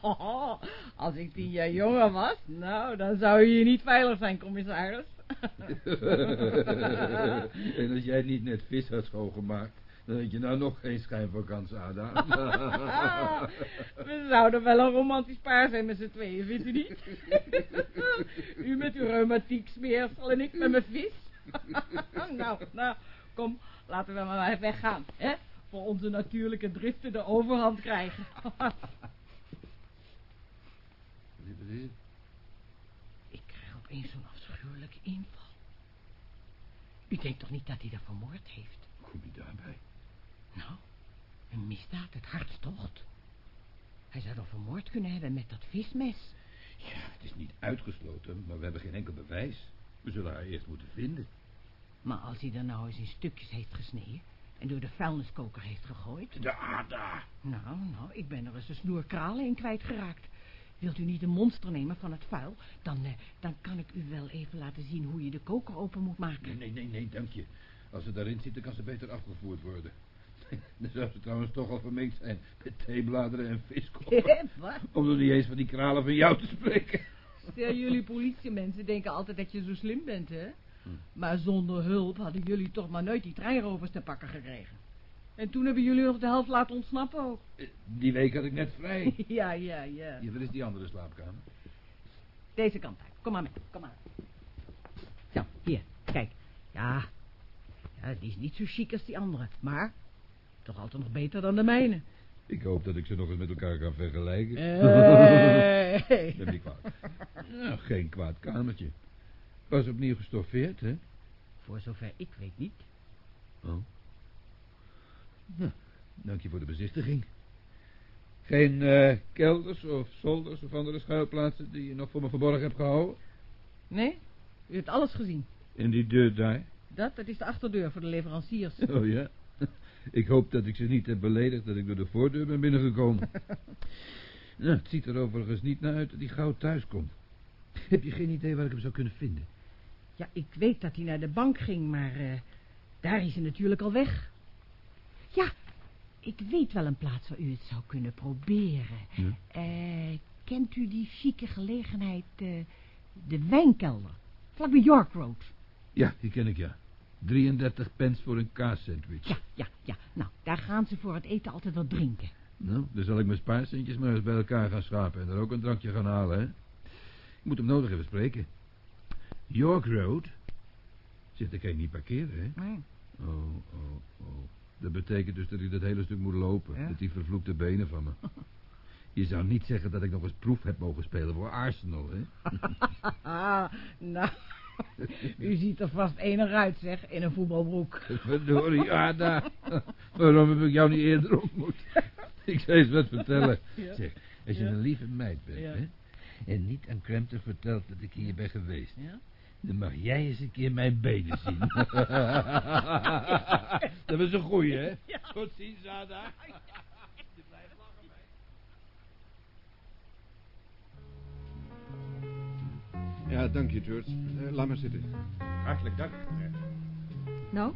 Oh, als ik tien jaar jonger was, nou, dan zou je hier niet veilig zijn, commissaris. en als jij niet net vis had schoongemaakt, dan had je nou nog geen schijn van kans, Ada. We zouden wel een romantisch paar zijn met z'n tweeën, vindt u niet? u met uw reumatiek smeersel en ik met mijn vis. nou, nou, kom, laten we maar weggaan, hè? Voor onze natuurlijke driften de overhand krijgen. Ik krijg opeens zo'n afschuwelijke inval. U denkt toch niet dat hij dat vermoord heeft? Kom je daarbij? Nou, een misdaad, het hartstocht. Hij zou dan vermoord kunnen hebben met dat vismes. Ja, het is niet uitgesloten, maar we hebben geen enkel bewijs. We zullen haar eerst moeten vinden. Maar als hij dan nou eens in stukjes heeft gesneden... en door de vuilniskoker heeft gegooid... De Ada. Nou, nou, ik ben er eens een snoer kralen in kwijtgeraakt. Wilt u niet een monster nemen van het vuil? Dan, eh, dan kan ik u wel even laten zien hoe je de koker open moet maken. Nee, nee, nee, nee, dank je. Als ze daarin zit, dan kan ze beter afgevoerd worden. Dan zou ze trouwens toch al vermengd zijn met theebladeren en viskoppen. Wat? Om nog niet eens van die kralen van jou te spreken. Ja, jullie politiemensen denken altijd dat je zo slim bent, hè? Maar zonder hulp hadden jullie toch maar nooit die treinrovers te pakken gekregen. En toen hebben jullie nog de helft laten ontsnappen ook. Eh, Die week had ik net vrij. ja, ja, ja. Hier, wat is die andere slaapkamer? Deze kant uit. Kom maar mee, kom maar. Zo, hier, kijk. Ja, ja, die is niet zo chic als die andere, maar toch altijd nog beter dan de mijne. Ik hoop dat ik ze nog eens met elkaar kan vergelijken. Hey. Dat niet kwaad. Nou, geen kwaad kamertje. Was opnieuw gestoffeerd, hè? Voor zover ik weet niet. Oh. Nou, dank je voor de bezichtiging. Geen eh, kelders of zolders of andere schuilplaatsen die je nog voor me verborgen hebt gehouden? Nee, u hebt alles gezien. In die deur daar? Dat, dat is de achterdeur voor de leveranciers. Oh ja? Ik hoop dat ik ze niet heb beledigd dat ik door de voordeur ben binnengekomen. nou, het ziet er overigens niet naar uit dat hij gauw thuis komt. Heb je geen idee waar ik hem zou kunnen vinden? Ja, ik weet dat hij naar de bank ging, maar eh, daar is hij natuurlijk al weg. Ja, ik weet wel een plaats waar u het zou kunnen proberen. Ja? Eh, kent u die chique gelegenheid, eh, de wijnkelder, vlakbij York Road? Ja, die ken ik ja. 33 pence voor een kaassandwich. Ja, ja, ja. Nou, daar gaan ze voor het eten altijd wat drinken. Nou, dan zal ik mijn spaarcentjes maar eens bij elkaar gaan schrapen en er ook een drankje gaan halen, hè. Ik moet hem nodig even spreken. York Road? Zit ik niet parkeren, hè? Nee. Oh, oh, oh. Dat betekent dus dat ik dat hele stuk moet lopen. Ja. Met die vervloekte benen van me. Je zou niet zeggen dat ik nog eens proef heb mogen spelen voor Arsenal, hè? Nou, u ziet er vast enig uit, zeg, in een voetbalbroek. Verdorie, Ada. Waarom heb ik jou niet eerder ontmoet? Ik zou eens wat vertellen. Ja. Zeg, als je Ja. een lieve meid bent, hè? En niet aan Kremter vertelt dat ik hier ben geweest. Ja? Dan mag jij eens een keer mijn benen zien. dat was een goeie, hè? Tot ziens, Ada. Ja, dank je, George. Eh, laat maar zitten. Hartelijk dank. Nou,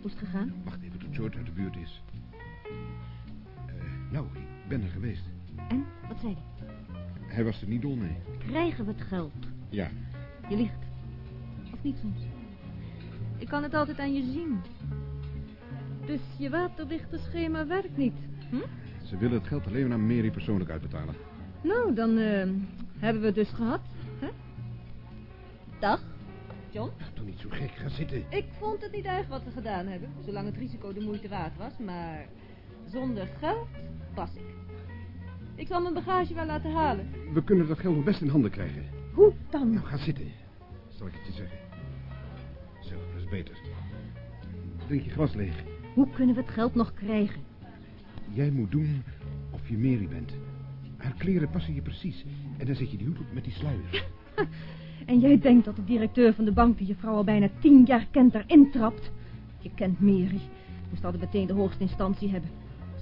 hoe is het gegaan? Wacht even tot George uit de buurt is. Eh, nou, ik ben er geweest. En, wat zei hij? Hij was er niet dol mee. Krijgen we het geld? Ja, Je liegt. Of niet soms? Ik kan het altijd aan je zien. Dus je waterdichte schema werkt niet. Hm? ze willen het geld alleen aan Mary persoonlijk uitbetalen. Nou, dan eh, hebben we het dus gehad. Hè? Dag, John. Ja, toch niet zo gek, ga zitten. Ik vond het niet erg wat we gedaan hebben, zolang het risico de moeite waard was, maar zonder geld pas ik. Ik zal mijn bagage wel laten halen. We kunnen dat geld nog best in handen krijgen. Hoe dan? Nou, ga zitten. Zal ik het je zeggen. Beter. Drink je glas leeg. Hoe kunnen we het geld nog krijgen? Jij moet doen of je Mary bent. Haar kleren passen je precies. En dan zet je die hoed op met die sluier. En jij denkt dat de directeur van de bank die je vrouw al bijna tien jaar kent erin trapt? Je kent Mary. Moest altijd meteen de hoogste instantie hebben.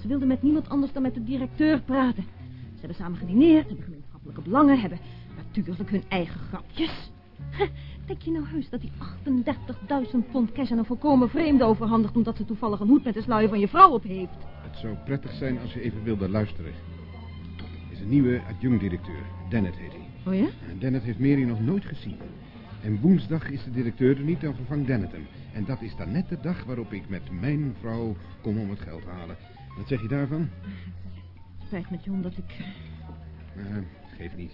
Ze wilde met niemand anders dan met de directeur praten. Ze hebben samen gedineerd, hebben gemeenschappelijke belangen, hebben natuurlijk hun eigen grapjes. Denk je nou heus dat die 38.000 pond cash aan een volkomen vreemde overhandigt... omdat ze toevallig een hoed met de sluier van je vrouw op heeft? Het zou prettig zijn als je even wilde luisteren. Er is een nieuwe adjunct-directeur. Dennett heet hij. Oh ja? En Dennett heeft Mary nog nooit gezien. En woensdag is de directeur er niet, dan vervangt Dennett hem. En dat is dan net de dag waarop ik met mijn vrouw kom om het geld halen. Wat zeg je daarvan? Spijt met John dat ik... Eh, geeft niet.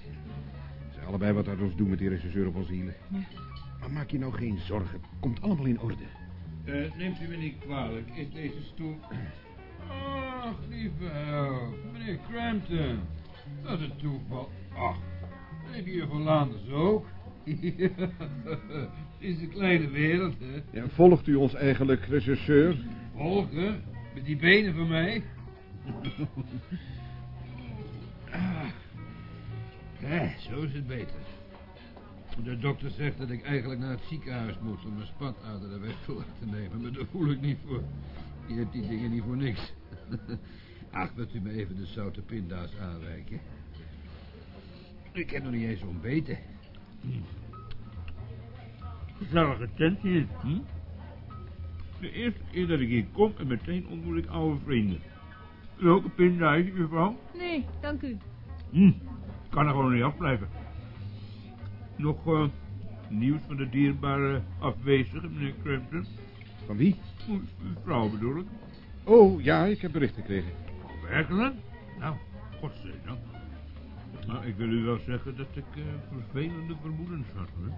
Allebei wat uit ons doen met die regisseur op onze hielen. Ja. Maar maak je nou geen zorgen. Komt allemaal in orde. Eh, neemt u me niet kwalijk, is deze stoel... Ach, lieve help, meneer Crampton. Dat is een toeval. Ach, ik hier voor Landers ook. Het is een kleine wereld, hè. Ja, volgt u ons eigenlijk, regisseur? Volgen, met die benen van mij. Eh, zo is het beter. De dokter zegt dat ik eigenlijk naar het ziekenhuis moet om mijn spatader de weg te laten nemen, maar daar voel ik niet voor. Je hebt die dingen niet voor niks. Ach, wilt u me even de zoute pinda's aanreiken? Ik heb nog niet eens ontbeten. Gezellige tent hier. Hm? De eerste keer dat ik hier kom en meteen ontmoet ik oude vrienden. Welke pinda's, mevrouw? Nee, dank u. Hm, kan er gewoon niet afblijven. Nog eh, Nieuws van de dierbare afwezige, meneer Crampton. Van wie? Uw vrouw bedoel ik. Oh, ja, ik heb bericht gekregen. Oh, werkelijk? Nou, godzijdank. Nou, ik wil u wel zeggen dat ik eh, vervelende vermoedens had, hoor.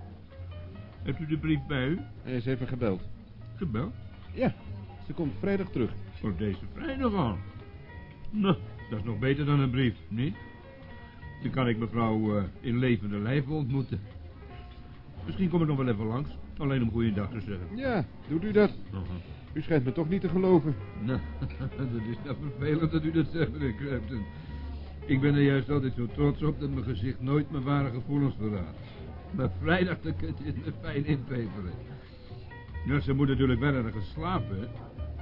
Hebt u de brief bij u? Hij is even gebeld. Gebeld? Ja, ze komt vrijdag terug. Voor deze vrijdag al. Nou, dat is nog beter dan een brief, niet? Dan kan ik mevrouw eh, in levende lijven ontmoeten. Misschien kom ik nog wel even langs. Alleen om goeiedag te zeggen. Ja, doet u dat? Aha. U schijnt me toch niet te geloven. Nou, dat is nou vervelend dat u dat zegt, meneer Crampton. Ik ben er juist altijd zo trots op dat mijn gezicht nooit mijn ware gevoelens verraadt. Maar vrijdag dan kunt u het me fijn inpeperen. Ja, ze moet natuurlijk wel ergens slapen, hè?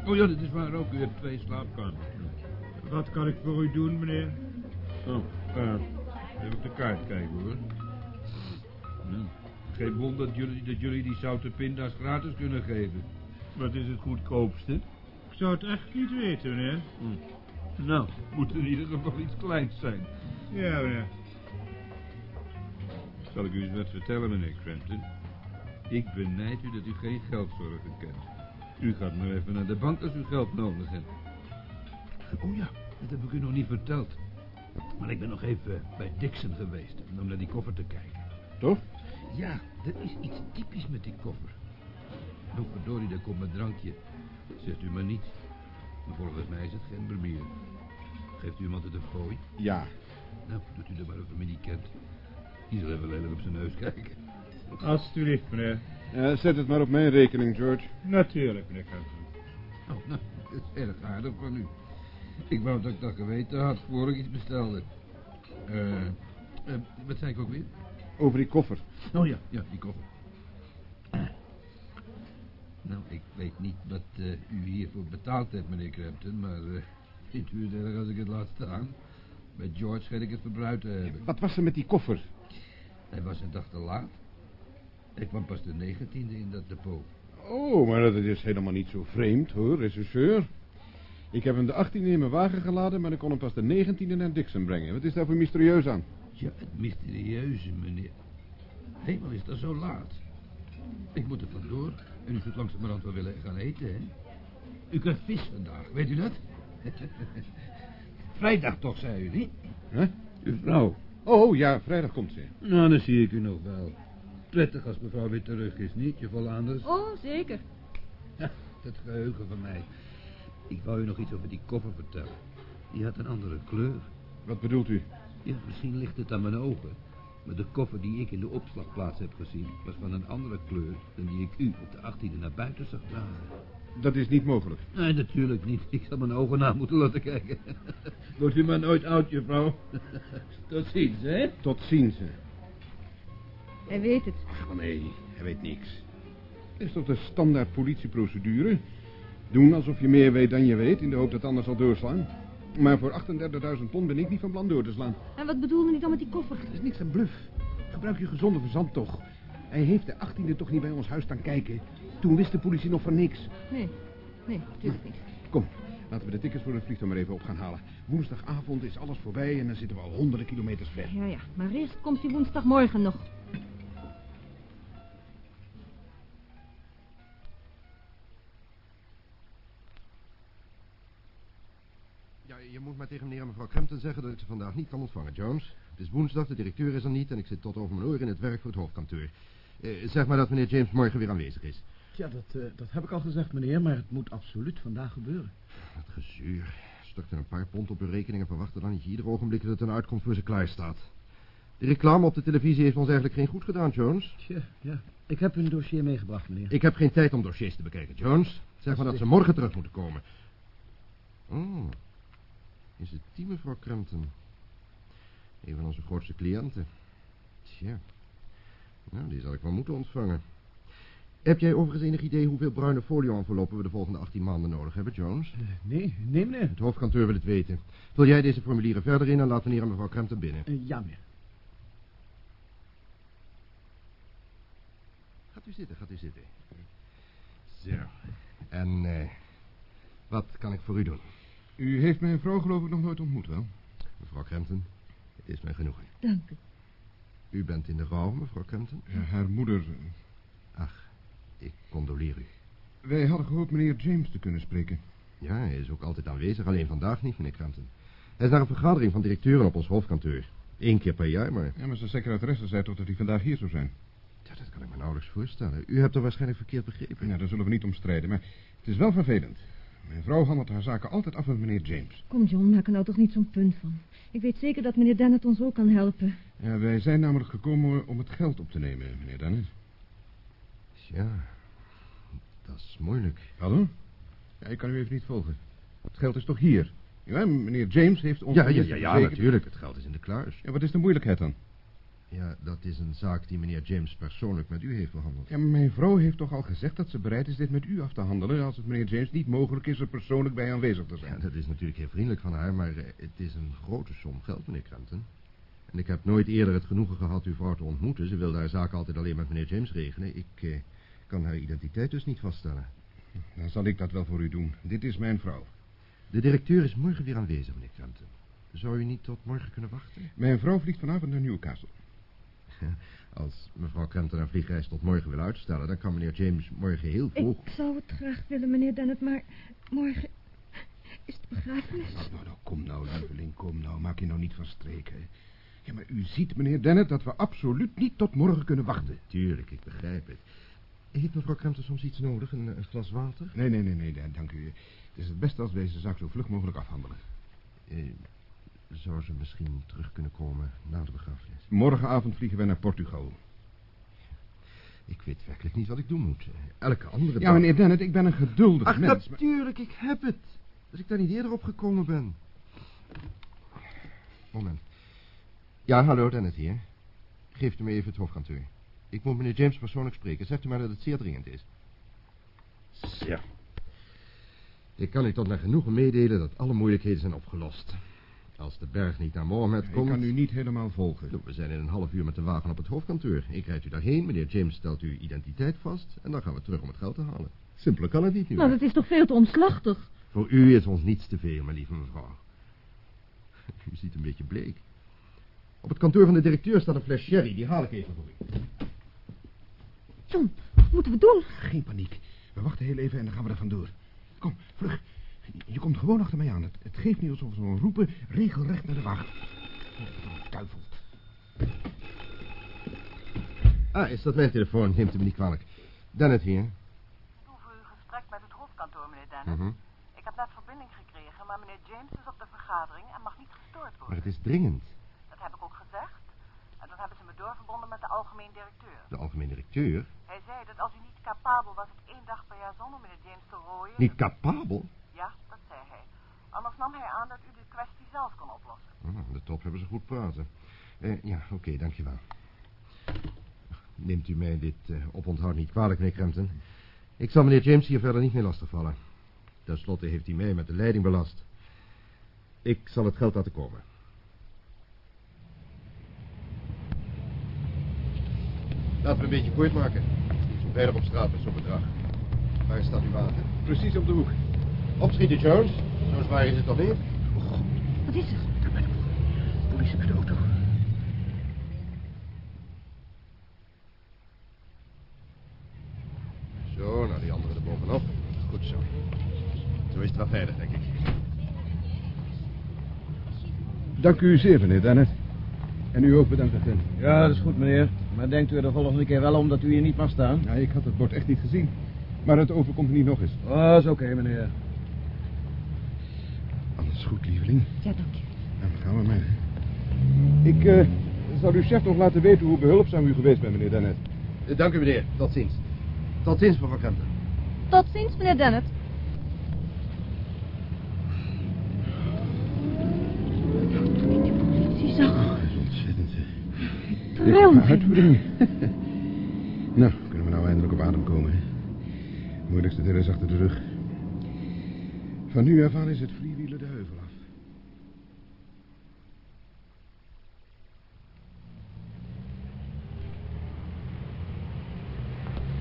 Oh ja, dat is waar ook. U hebt twee slaapkamers. Wat kan ik voor u doen, meneer? Oh, uh, even op de kaart kijken, hoor. Nou, geen wonder dat jullie, dat jullie die zoute pinda's gratis kunnen geven. Wat is het goedkoopste? Ik zou het echt niet weten, meneer. Hm. Nou, moet in ieder geval iets kleins zijn. Ja, meneer. Zal ik u eens wat vertellen, meneer Crampton? Ik benijd u dat u geen geldzorgen kent. U gaat maar even naar de bank als u geld nodig hebt. Oh ja, dat heb ik u nog niet verteld. Maar ik ben nog even bij Dixon geweest om naar die koffer te kijken. Toch? Ja, er is iets typisch met die koffer. Oh, verdorie, daar komt mijn drankje. Zegt u maar niets. Maar volgens mij is het geen Bermuda. Geeft u iemand het een fooi? Ja. Nou, doet u er maar me niet kent. Die zal even lelijk op zijn neus kijken. Alsjeblieft, meneer. Ja, zet het maar op mijn rekening, George. Natuurlijk, meneer Crampton. Oh, nou, dat is erg aardig van u. Ik wou dat ik dat geweten had voor ik iets bestelde. Eh, eh, wat zei ik ook weer? Over die koffer. Oh ja, ja, die koffer. Nou, ik weet niet wat eh, u hiervoor betaald hebt, meneer Crampton, maar uh, vindt u het erg als ik het laat staan? Bij George ga ik het verbruikt te hebben. Wat was er met die koffer? Hij was een dag te laat. Ik kwam pas de negentiende in dat depot. Oh, maar dat is helemaal niet zo vreemd, hoor, regisseur. Ik heb hem de 18e in mijn wagen geladen, maar ik kon hem pas de 19e naar Dixon brengen. Wat is daar voor mysterieus aan? Ja, het mysterieuze, meneer. Hemel, is dat zo laat? Ik moet er vandoor en u zult langzamerhand wel willen gaan eten, hè? U krijgt vis vandaag, weet u dat? Vrijdag toch, zei u, niet? Huh? Uw vrouw. Oh, ja, vrijdag komt ze. Nou, dan zie ik u nog wel. Prettig als mevrouw weer terug is, niet? Je vol anders. Oh, zeker. Ja, het geheugen van mij. Ik wou u nog iets over die koffer vertellen. Die had een andere kleur. Wat bedoelt u? Ja, misschien ligt het aan mijn ogen. Maar de koffer die ik in de opslagplaats heb gezien... was van een andere kleur dan die ik u op de 18e naar buiten zag dragen. Dat is niet mogelijk. Nee, natuurlijk niet. Ik zal mijn ogen na moeten laten kijken. Wordt u maar nooit oud, juffrouw. Tot ziens, hè? Tot ziens. hè. Hij weet het. Ach, nee, hij weet niks. Het is toch de standaard politieprocedure? Doen alsof je meer weet dan je weet, in de hoop dat het anders zal doorslaan. Maar voor 38.000 pond ben ik niet van plan door te slaan. En wat bedoelde hij dan met die koffer? Dat is niks een bluff. Gebruik je gezonde verzand toch. Hij heeft de 18e toch niet bij ons huis staan kijken. Toen wist de politie nog van niks. Nee, nee, natuurlijk niet. Kom, laten we de tickets voor het vliegtuig maar even op gaan halen. Woensdagavond is alles voorbij en dan zitten we al honderden kilometers ver. Ja, ja, maar eerst komt hij woensdagmorgen nog. Moet maar tegen meneer en mevrouw Krempton zeggen dat ik ze vandaag niet kan ontvangen, Jones. Het is woensdag, de directeur is er niet en ik zit tot over mijn oren in het werk voor het hoofdkantoor. Eh, zeg maar dat meneer James morgen weer aanwezig is. Ja, dat, eh, dat heb ik al gezegd, meneer, maar het moet absoluut vandaag gebeuren. Wat gezuur. Stuk er een paar pond op uw rekening en verwachten dan niet ieder ogenblik dat het een uitkomst voor ze klaar staat. De reclame op de televisie heeft ons eigenlijk geen goed gedaan, Jones. Tja, ja. Ik heb een dossier meegebracht, meneer. Ik heb geen tijd om dossiers te bekijken, Jones. Zeg maar dat ze morgen terug moeten komen. Oh, is het die mevrouw Crampton? Een van onze grootste cliënten. Tja, nou, die zal ik wel moeten ontvangen. Heb jij overigens enig idee hoeveel bruine folio-enveloppen we de volgende 18 maanden nodig hebben, Jones? Eh, nee, nee, meneer. Het hoofdkantoor wil het weten. Vul jij deze formulieren verder in en laat meneer en mevrouw Crampton binnen. Eh, ja, meneer. Gaat u zitten, gaat u zitten. Zo. En, eh, wat kan ik voor u doen? U heeft mijn vrouw geloof ik nog nooit ontmoet, wel? Mevrouw Crampton, het is mij genoegen. Dank u. U bent in de rouw, mevrouw Crampton? Ja, haar moeder... Ach, ik condoleer u. Wij hadden gehoopt meneer James te kunnen spreken. Ja, hij is ook altijd aanwezig, alleen vandaag niet, meneer Crampton. Hij is naar een vergadering van directeuren op ons hoofdkantoor. Eén keer per jaar, maar... Ja, maar zijn secretaresse zei toch dat hij vandaag hier zou zijn. Ja, dat kan ik me nauwelijks voorstellen. U hebt er waarschijnlijk verkeerd begrepen. Ja, daar zullen we niet om strijden, maar het is wel vervelend. Mijn vrouw handelt haar zaken altijd af met meneer James. Kom, John, maak er nou toch niet zo'n punt van. Ik weet zeker dat meneer Dennett ons ook kan helpen. Ja, wij zijn namelijk gekomen om het geld op te nemen, meneer Dennett. Ja, dat is moeilijk. Hallo? Ja, ik kan u even niet volgen. Het geld is toch hier? Ja, meneer James heeft ons... Ja, ja, ja, ja natuurlijk. Het geld is in de kluis. Ja, wat is de moeilijkheid dan? Ja, dat is een zaak die meneer James persoonlijk met u heeft behandeld. Ja, maar mijn vrouw heeft toch al gezegd dat ze bereid is dit met u af te handelen... als het meneer James niet mogelijk is er persoonlijk bij aanwezig te zijn. Ja, dat is natuurlijk heel vriendelijk van haar, maar eh, het is een grote som geld, meneer Crampton. En ik heb nooit eerder het genoegen gehad uw vrouw te ontmoeten. Ze wil haar zaken altijd alleen met meneer James regelen. Ik eh, kan haar identiteit dus niet vaststellen. Dan zal ik dat wel voor u doen. Dit is mijn vrouw. De directeur is morgen weer aanwezig, meneer Crampton. Zou u niet tot morgen kunnen wachten? Mijn vrouw vliegt vanavond naar Newcastle. Als mevrouw Crampton haar vliegreis tot morgen wil uitstellen... dan kan meneer James morgen heel vroeg... Ik zou het graag willen, meneer Dennett, maar morgen is de begrafenis. Nou, nou, nou, kom nou, lieveling, kom nou. Maak je nou niet van streken. Ja, maar u ziet, meneer Dennett, dat we absoluut niet tot morgen kunnen wachten. Tuurlijk, ik begrijp het. Heeft mevrouw Crampton soms iets nodig? Een, een glas water? Nee, nee, nee, nee, dank u. Het is het beste als we deze zaak zo vlug mogelijk afhandelen. Eh, zou ze misschien terug kunnen komen na de begrafenis? Morgenavond vliegen wij naar Portugal. Ik weet werkelijk niet wat ik doen moet. Elke andere Ja, meneer Dennett, ik ben een geduldig Ach, mens. natuurlijk, ik heb het. Als ik daar niet eerder op gekomen ben. Moment. Ja, hallo, Dennett hier. Geeft u me even het hoofdkantoor. Ik moet meneer James persoonlijk spreken. Zegt u maar dat het zeer dringend is. Ja. Ik kan u tot mijn genoegen meedelen dat alle moeilijkheden zijn opgelost. Als de berg niet naar Mohammed komt... Ik kan u niet helemaal volgen. We zijn in een half uur met de wagen op het hoofdkantoor. Ik rijd u daarheen, meneer James stelt uw identiteit vast... en dan gaan we terug om het geld te halen. Simpeler kan het niet nu. Nou, dat is toch veel te omslachtig. Voor u is ons niets te veel, mijn lieve mevrouw. U ziet een beetje bleek. Op het kantoor van de directeur staat een fles sherry. Die haal ik even voor u. John, wat moeten we doen? Geen paniek. We wachten heel even en dan gaan we er vandoor. Kom, vlug. Je komt gewoon achter mij aan. Het, het geeft niet alsof we zo roepen regelrecht naar de wacht. Oh, duivel. Ah, is dat mijn telefoon? Neemt u me niet kwalijk. Dennett hier. Ik doe voor uw gesprek met het hoofdkantoor, meneer Dennett. Mhm. Ik heb net verbinding gekregen, maar meneer James is op de vergadering en mag niet gestoord Maar worden. het is dringend. Dat heb ik ook gezegd. En toen hebben ze me doorverbonden met de algemeen directeur. De algemeen directeur? Hij zei dat als u niet capabel was het één dag per jaar zonder meneer James te rooien... Niet capabel? Ja, dat zei hij. Anders nam hij aan dat u de kwestie zelf kon oplossen. Oh, de top hebben ze goed praten. Eh, ja, oké, dankjewel. Neemt u mij dit eh, oponthoud niet kwalijk, meneer Crampton. Ik zal meneer James hier verder niet meer lastigvallen. Ten slotte heeft hij mij met de leiding belast. Ik zal het geld laten komen. Laten we een beetje kort maken. Zo op straat met zo'n bedrag. Waar staat uw wagen? Precies op de hoek. Opschieten, Jones. Zo zwaar is het nog niet. Wat is er? Daar bij de politie bij de auto. Zo, nou die andere er bovenop. Goed zo. Zo is het wel veilig, denk ik. Dank u zeer, meneer Dennett. En u ook bedankt, agent. Ja, dat is goed, meneer. Maar denkt u er de volgende keer wel om dat u hier niet mag staan? Ja, ik had het bord echt niet gezien. Maar het overkomt me niet nog eens. Oh, dat is oké, meneer. Goed, lieveling. Ja, dank je. Dan gaan we maar. Ik eh, zal uw chef nog laten weten hoe behulpzaam u geweest bent, meneer Dennett. Eh, Dank u, meneer. Tot ziens. Tot ziens, mevrouw Crampton. Tot ziens, meneer ontzettend. Thrilling. Uitvoering. nou, kunnen we nou eindelijk op adem komen. moeilijkste deel is achter de rug. Van nu af aan is het vliewielen de heuvel af.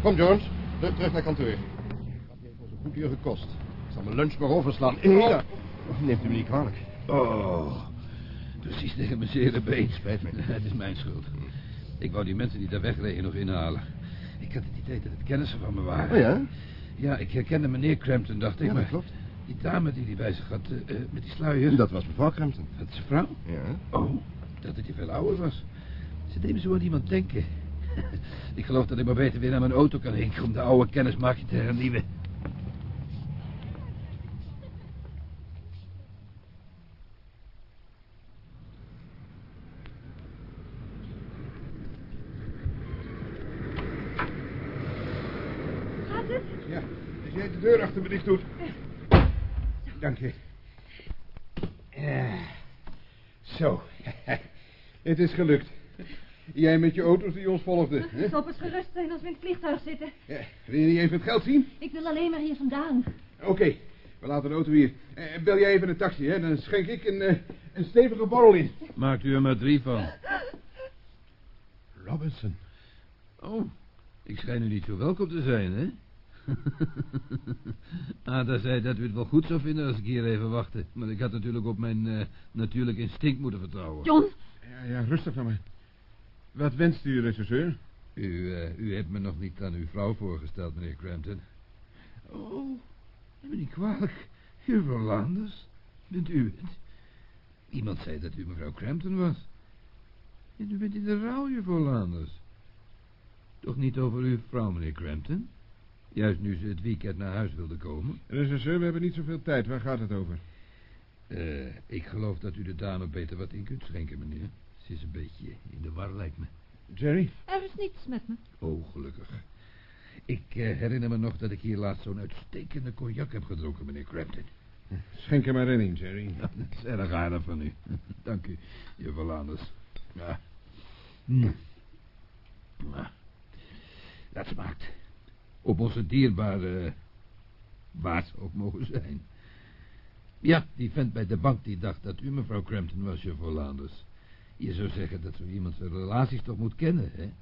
Kom, Jones. Terug, terug naar kantoor. Dat heeft ons een goed uur gekost. Ik zal mijn lunch maar overslaan. Ja. Neemt u me niet kwalijk. Oh, precies tegen mijn zere been. Spijt me. Het is mijn schuld. Ik wou die mensen die daar wegreden nog inhalen. Ik had het idee dat het kennissen van me waren. Oh ja? Ja, ik herkende meneer Crampton, dacht ik. Ja, dat maar klopt. Die dame die hij bij zich had, met die sluier. Dat was mevrouw Crampton. Dat is zijn vrouw? Ja. Oh, dat hij veel ouder was. Ze deed me zo aan iemand denken. ik geloof dat ik maar beter weer naar mijn auto kan hinken... om de oude kennismaking te hernieuwen. Gaat het? Ja, als jij de deur achter me dicht doet. Dank je. Ja. Zo. Het is gelukt. Jij met je auto's die ons volgden. Hè? Zal eens gerust zijn als we in het vliegtuig zitten. Ja, wil je niet even het geld zien? Ik wil alleen maar hier vandaan. Oké, we laten de auto hier. Eh, bel jij even een taxi, hè? Dan schenk ik een, eh, een stevige borrel in. Maakt u er maar drie van. Robinson. Oh, ik schijn u niet zo welkom te zijn, hè? Ada zei dat u het wel goed zou vinden als ik hier even wachtte. Maar ik had natuurlijk op mijn eh, natuurlijk instinct moeten vertrouwen. John, Ja, ja, rustig van me. Wat wenst u, regisseur? U, eh, u hebt me nog niet aan uw vrouw voorgesteld, meneer Crampton. Oh, neem me niet kwalijk. Juffrouw Landers, bent u het? Iemand zei dat u mevrouw Crampton was. En u bent in de rouw, juffrouw Landers. Toch niet over uw vrouw, meneer Crampton? Juist nu ze het weekend naar huis wilde komen. Regisseur, we hebben niet zoveel tijd. Waar gaat het over? Eh, ik geloof dat u de dame beter wat in kunt schenken, meneer. Ze is een beetje in de war, lijkt me. Jerry? er is niets met me. Oh, gelukkig. Ik eh, herinner me nog dat ik hier laatst zo'n uitstekende cognac heb gedronken, meneer Crampton. Schenk er maar in, in, Jerry. Dat is erg aardig van u. Dank u, juffrouw Landers. Ja. Hm. Ja. Dat smaakt. Op onze dierbare... Waar ook mogen zijn. Ja, die vent bij de bank die dacht dat u mevrouw Crampton was, juffrouw Landers. Je zou zeggen dat zo iemand zijn relaties toch moet kennen, hè?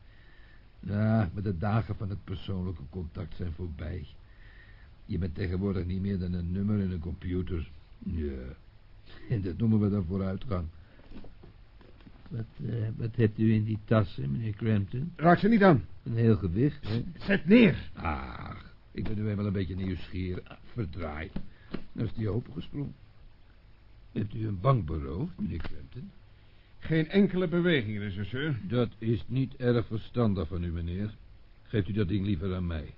Ja, maar de dagen van het persoonlijke contact zijn voorbij. Je bent tegenwoordig niet meer dan een nummer in een computer. Ja, en dat noemen we dan vooruitgang. Wat, eh, wat hebt u in die tassen, meneer Crampton? Raak ze niet aan. Een heel gewicht, hè? Zet neer. Ach, ik ben nu eenmaal een beetje nieuwsgierig. Ah, Verdraaid. Dan is die opengesprongen. Hebt u een bank beroofd, meneer Crampton? Geen enkele beweging, regisseur. Dat is niet erg verstandig van u, meneer. Geeft u dat ding liever aan mij.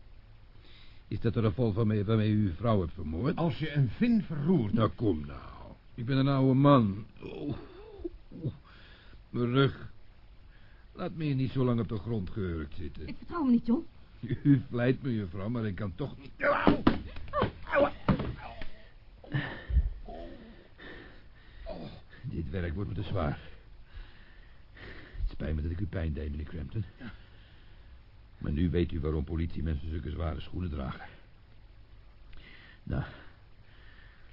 Is dat de revolver waarmee, waarmee u uw vrouw hebt vermoord? Als je een vin verroert... Nou, kom nou. Ik ben een oude man. Oh, oh, Mijn rug. Laat me hier niet zo lang op de grond gehurkt zitten. Ik vertrouw me niet, John. U vlijt me, juffrouw, maar ik kan toch niet... Au! Au! Dit werk wordt me te zwaar. Het spijt me dat ik u pijn deed, meneer Crampton. Maar nu weet u waarom politiemensen zulke zware schoenen dragen. Nou,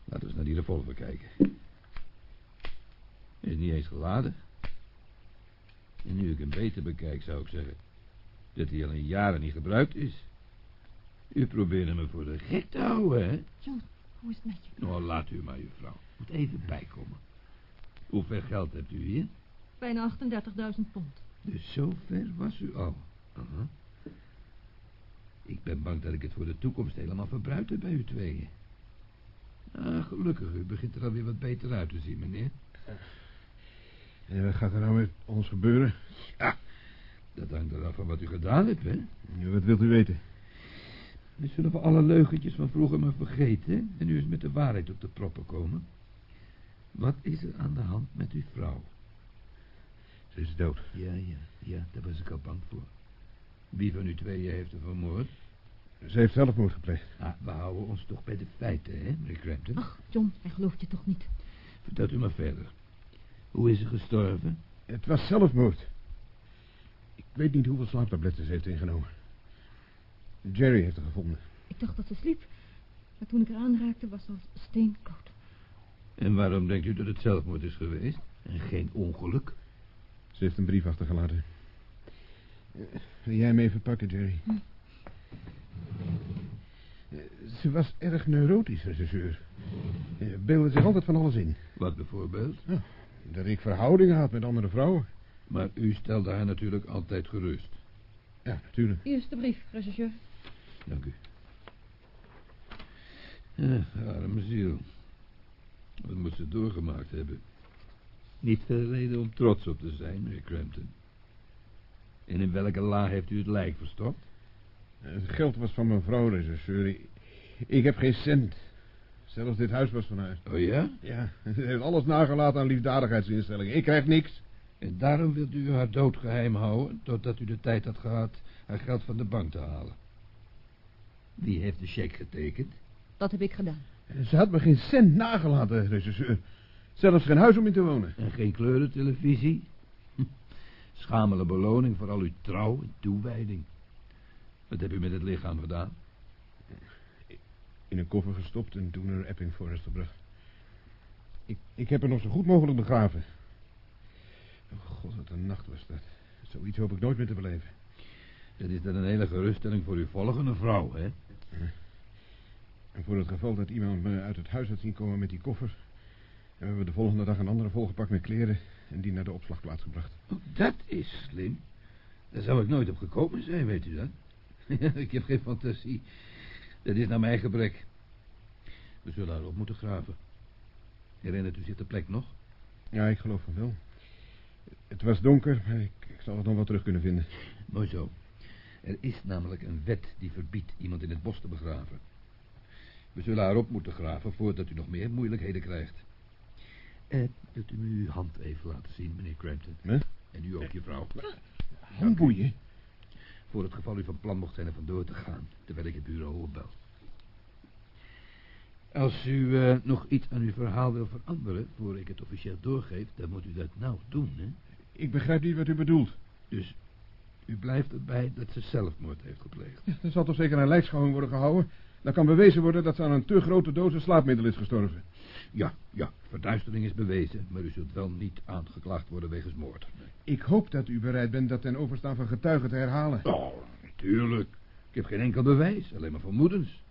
laten we eens naar die revolver kijken. Is niet eens geladen. En nu ik hem beter bekijk, zou ik zeggen dat hij al in jaren niet gebruikt is. U probeerde me voor de gek te houden, hè? John, hoe is het met je? Nou, laat u maar, juffrouw. Moet even bijkomen. Hoeveel geld hebt u hier? Bijna 38.000 pond. Dus zo ver was u al. Aha. Ik ben bang dat ik het voor de toekomst helemaal verbruikt heb bij u tweeën. Ah, gelukkig, u begint er alweer wat beter uit te zien, meneer. En wat gaat er nou met ons gebeuren? Ja, dat hangt eraf van wat u gedaan hebt, hè? Ja, wat wilt u weten? Nu zullen we alle leugentjes van vroeger maar vergeten... en nu eens met de waarheid op de proppen komen. Wat is er aan de hand met uw vrouw? Ze is dood. Ja, ja, ja, daar was ik al bang voor. Wie van u tweeën heeft er vermoord? Ze heeft zelfmoord gepleegd. Ah, we houden ons toch bij de feiten, hè, meneer Crampton? Ach, John, hij gelooft je toch niet. Vertelt u maar verder. Hoe is ze gestorven? Het was zelfmoord. Ik weet niet hoeveel slaaptabletten ze heeft ingenomen. Jerry heeft haar gevonden. Ik dacht dat ze sliep. Maar toen ik haar aanraakte was ze al steenkoud. En waarom denkt u dat het zelfmoord is geweest? En geen ongeluk? Ze heeft een brief achtergelaten. Eh, Wil jij hem even pakken, Jerry? Hm. Eh, Ze was erg neurotisch, regisseur. Eh, Beelde zich altijd van alles in. Wat bijvoorbeeld? Dat ik verhoudingen had met andere vrouwen. Maar u stelde haar natuurlijk altijd gerust. Ja, natuurlijk. Hier is de brief, rechercheur. Dank u. Ja, arme ziel. Wat moet ze doorgemaakt hebben? Niet veel reden om trots op te zijn, meneer Crampton. En in welke la heeft u het lijk verstopt? Het geld was van mijn vrouw, regisseur. Ik, ik heb geen cent. Zelfs dit huis was van haar. Oh ja? Ja, ze heeft alles nagelaten aan liefdadigheidsinstellingen. Ik krijg niks. En daarom wilt u haar doodgeheim houden... totdat u de tijd had gehad haar geld van de bank te halen. Wie heeft de cheque getekend? Dat heb ik gedaan. Ze had me geen cent nagelaten, regisseur. Zelfs geen huis om in te wonen. En geen kleurentelevisie? Schamele beloning voor al uw trouw en toewijding. Wat heb u met het lichaam gedaan? In een koffer gestopt en toen naar Epping Forest gebracht. Ik, ik heb haar nog zo goed mogelijk begraven. Oh god, wat een nacht was dat. Zoiets hoop ik nooit meer te beleven. Dat is dan een hele geruststelling voor uw volgende vrouw, hè? En voor het geval dat iemand me uit het huis had zien komen met die koffer... hebben we de volgende dag een andere volgepakt met kleren... en die naar de opslagplaats gebracht. Oh, dat is slim. Daar zou ik nooit op gekomen zijn, weet u dat? ik heb geen fantasie. Dat is naar mijn gebrek. We zullen haar op moeten graven. Herinnert u zich de plek nog? Ja, ik geloof van wel. Het was donker, maar ik, ik zal het nog wel terug kunnen vinden. Mooi zo. Er is namelijk een wet die verbiedt iemand in het bos te begraven. We zullen haar op moeten graven voordat u nog meer moeilijkheden krijgt. Eh, wilt u me uw hand even laten zien, meneer Crampton? Huh? En u ook, je vrouw. Handboeien? Voor het geval u van plan mocht zijn er vandoor te gaan, terwijl ik het bureau opbel. Als u eh, nog iets aan uw verhaal wil veranderen, voor ik het officieel doorgeef, dan moet u dat nou doen, hè? Ik begrijp niet wat u bedoelt. Dus u blijft erbij dat ze zelfmoord heeft gepleegd. Ja, er zal toch zeker een lijkschouwing worden gehouden? Dan kan bewezen worden dat ze aan een te grote dosis slaapmiddel is gestorven. Ja, ja, verduistering is bewezen, maar u zult wel niet aangeklaagd worden wegens moord. Ik hoop dat u bereid bent dat ten overstaan van getuigen te herhalen. Oh, natuurlijk. Ik heb geen enkel bewijs, alleen maar vermoedens.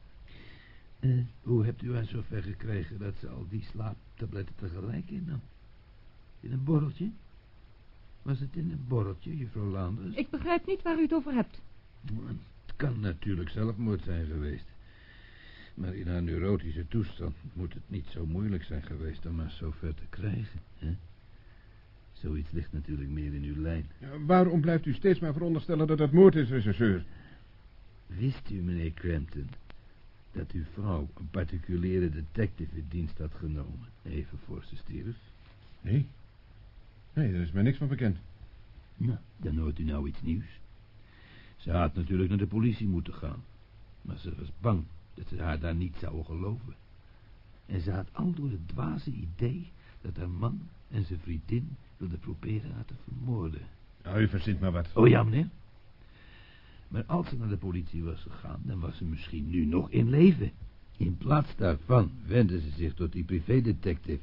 Eh, hoe hebt u haar zover gekregen dat ze al die slaaptabletten tegelijk innam? In een borreltje? Was het in een borreltje, juffrouw Landers? Ik begrijp niet waar u het over hebt. Het kan natuurlijk zelfmoord zijn geweest. Maar in haar neurotische toestand moet het niet zo moeilijk zijn geweest om haar zover te krijgen. Hè? Zoiets ligt natuurlijk meer in uw lijn. Ja, waarom blijft u steeds maar veronderstellen dat het moord is, regisseur? Wist u, meneer Crampton, dat uw vrouw een particuliere detective in dienst had genomen, even voor ze stierf? Nee. Nee, daar is mij niks van bekend. Nou, dan hoort u nou iets nieuws. Ze had natuurlijk naar de politie moeten gaan. Maar ze was bang dat ze haar daar niet zouden geloven. En ze had al door het dwaze idee dat haar man en zijn vriendin wilden proberen haar te vermoorden. Nou, u verzint maar wat. Oh ja, meneer. Maar als ze naar de politie was gegaan, dan was ze misschien nu nog in leven. In plaats daarvan wendde ze zich tot die privédetective.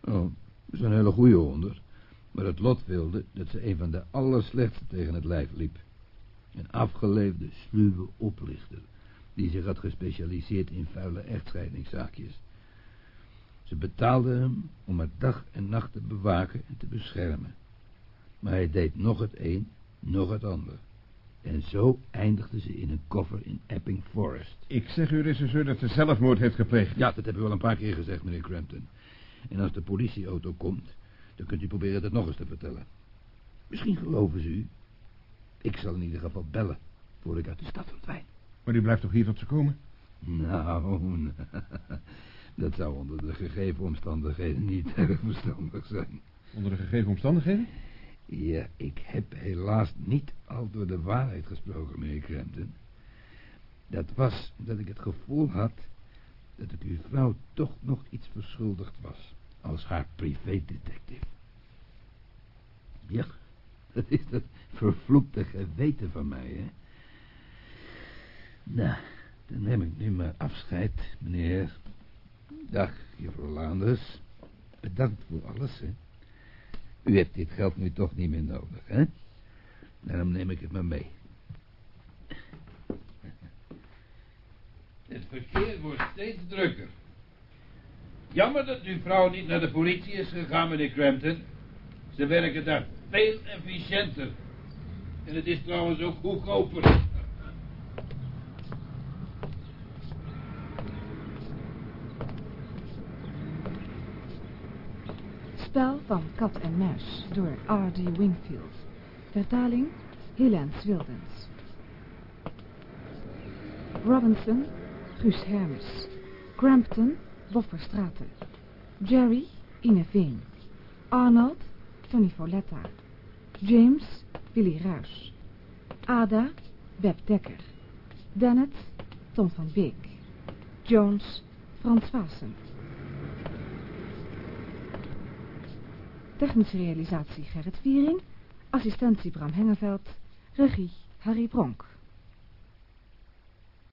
Oh, dat is een hele goede honder. Maar het lot wilde dat ze een van de allerslechtste tegen het lijf liep. Een afgeleefde, sluwe oplichter, die zich had gespecialiseerd in vuile echtscheidingszaakjes. Ze betaalde hem om haar dag en nacht te bewaken en te beschermen. Maar hij deed nog het een, nog het ander. En zo eindigde ze in een koffer in Epping Forest. Ik zeg u, regisseur, dat ze zelfmoord heeft gepleegd. Ja, dat hebben we wel een paar keer gezegd, meneer Crampton. En als de politieauto komt, dan kunt u proberen het nog eens te vertellen. Misschien geloven ze u. Ik zal in ieder geval bellen, voor ik uit de stad verdwijn. Maar u blijft toch hier tot ze komen? Nou, dat zou onder de gegeven omstandigheden niet erg verstandig zijn. Onder de gegeven omstandigheden? Ja, ik heb helaas niet al door de waarheid gesproken, meneer Crampton. Dat was dat ik het gevoel had dat ik uw vrouw toch nog iets verschuldigd was als haar privédetective. Ja, dat is dat vervloekte geweten van mij, hè. Nou, dan neem ik nu maar afscheid, meneer. Dag, juffrouw Landers. Bedankt voor alles, hè. U hebt dit geld nu toch niet meer nodig, hè? Daarom neem ik het maar mee. Het verkeer wordt steeds drukker. Jammer dat uw vrouw niet naar de politie is gegaan, meneer Crampton. Ze werken daar veel efficiënter. En het is trouwens ook goedkoper. Spel van kat en muis door R.D. Wingfield. Vertaling Helen Wildens. Robinson, Guus Hermes. Crampton, Boffer Straten. Jerry, Ine Veen. Arnold, Tony Foletta. James, Willy Ruys. Ada, Web Dekker. Dennett, Tom van Beek. Jones, Frans Waassen. Technische realisatie Gerrit Viering. Assistentie Bram Hengeveld. Regie Harry Bronk.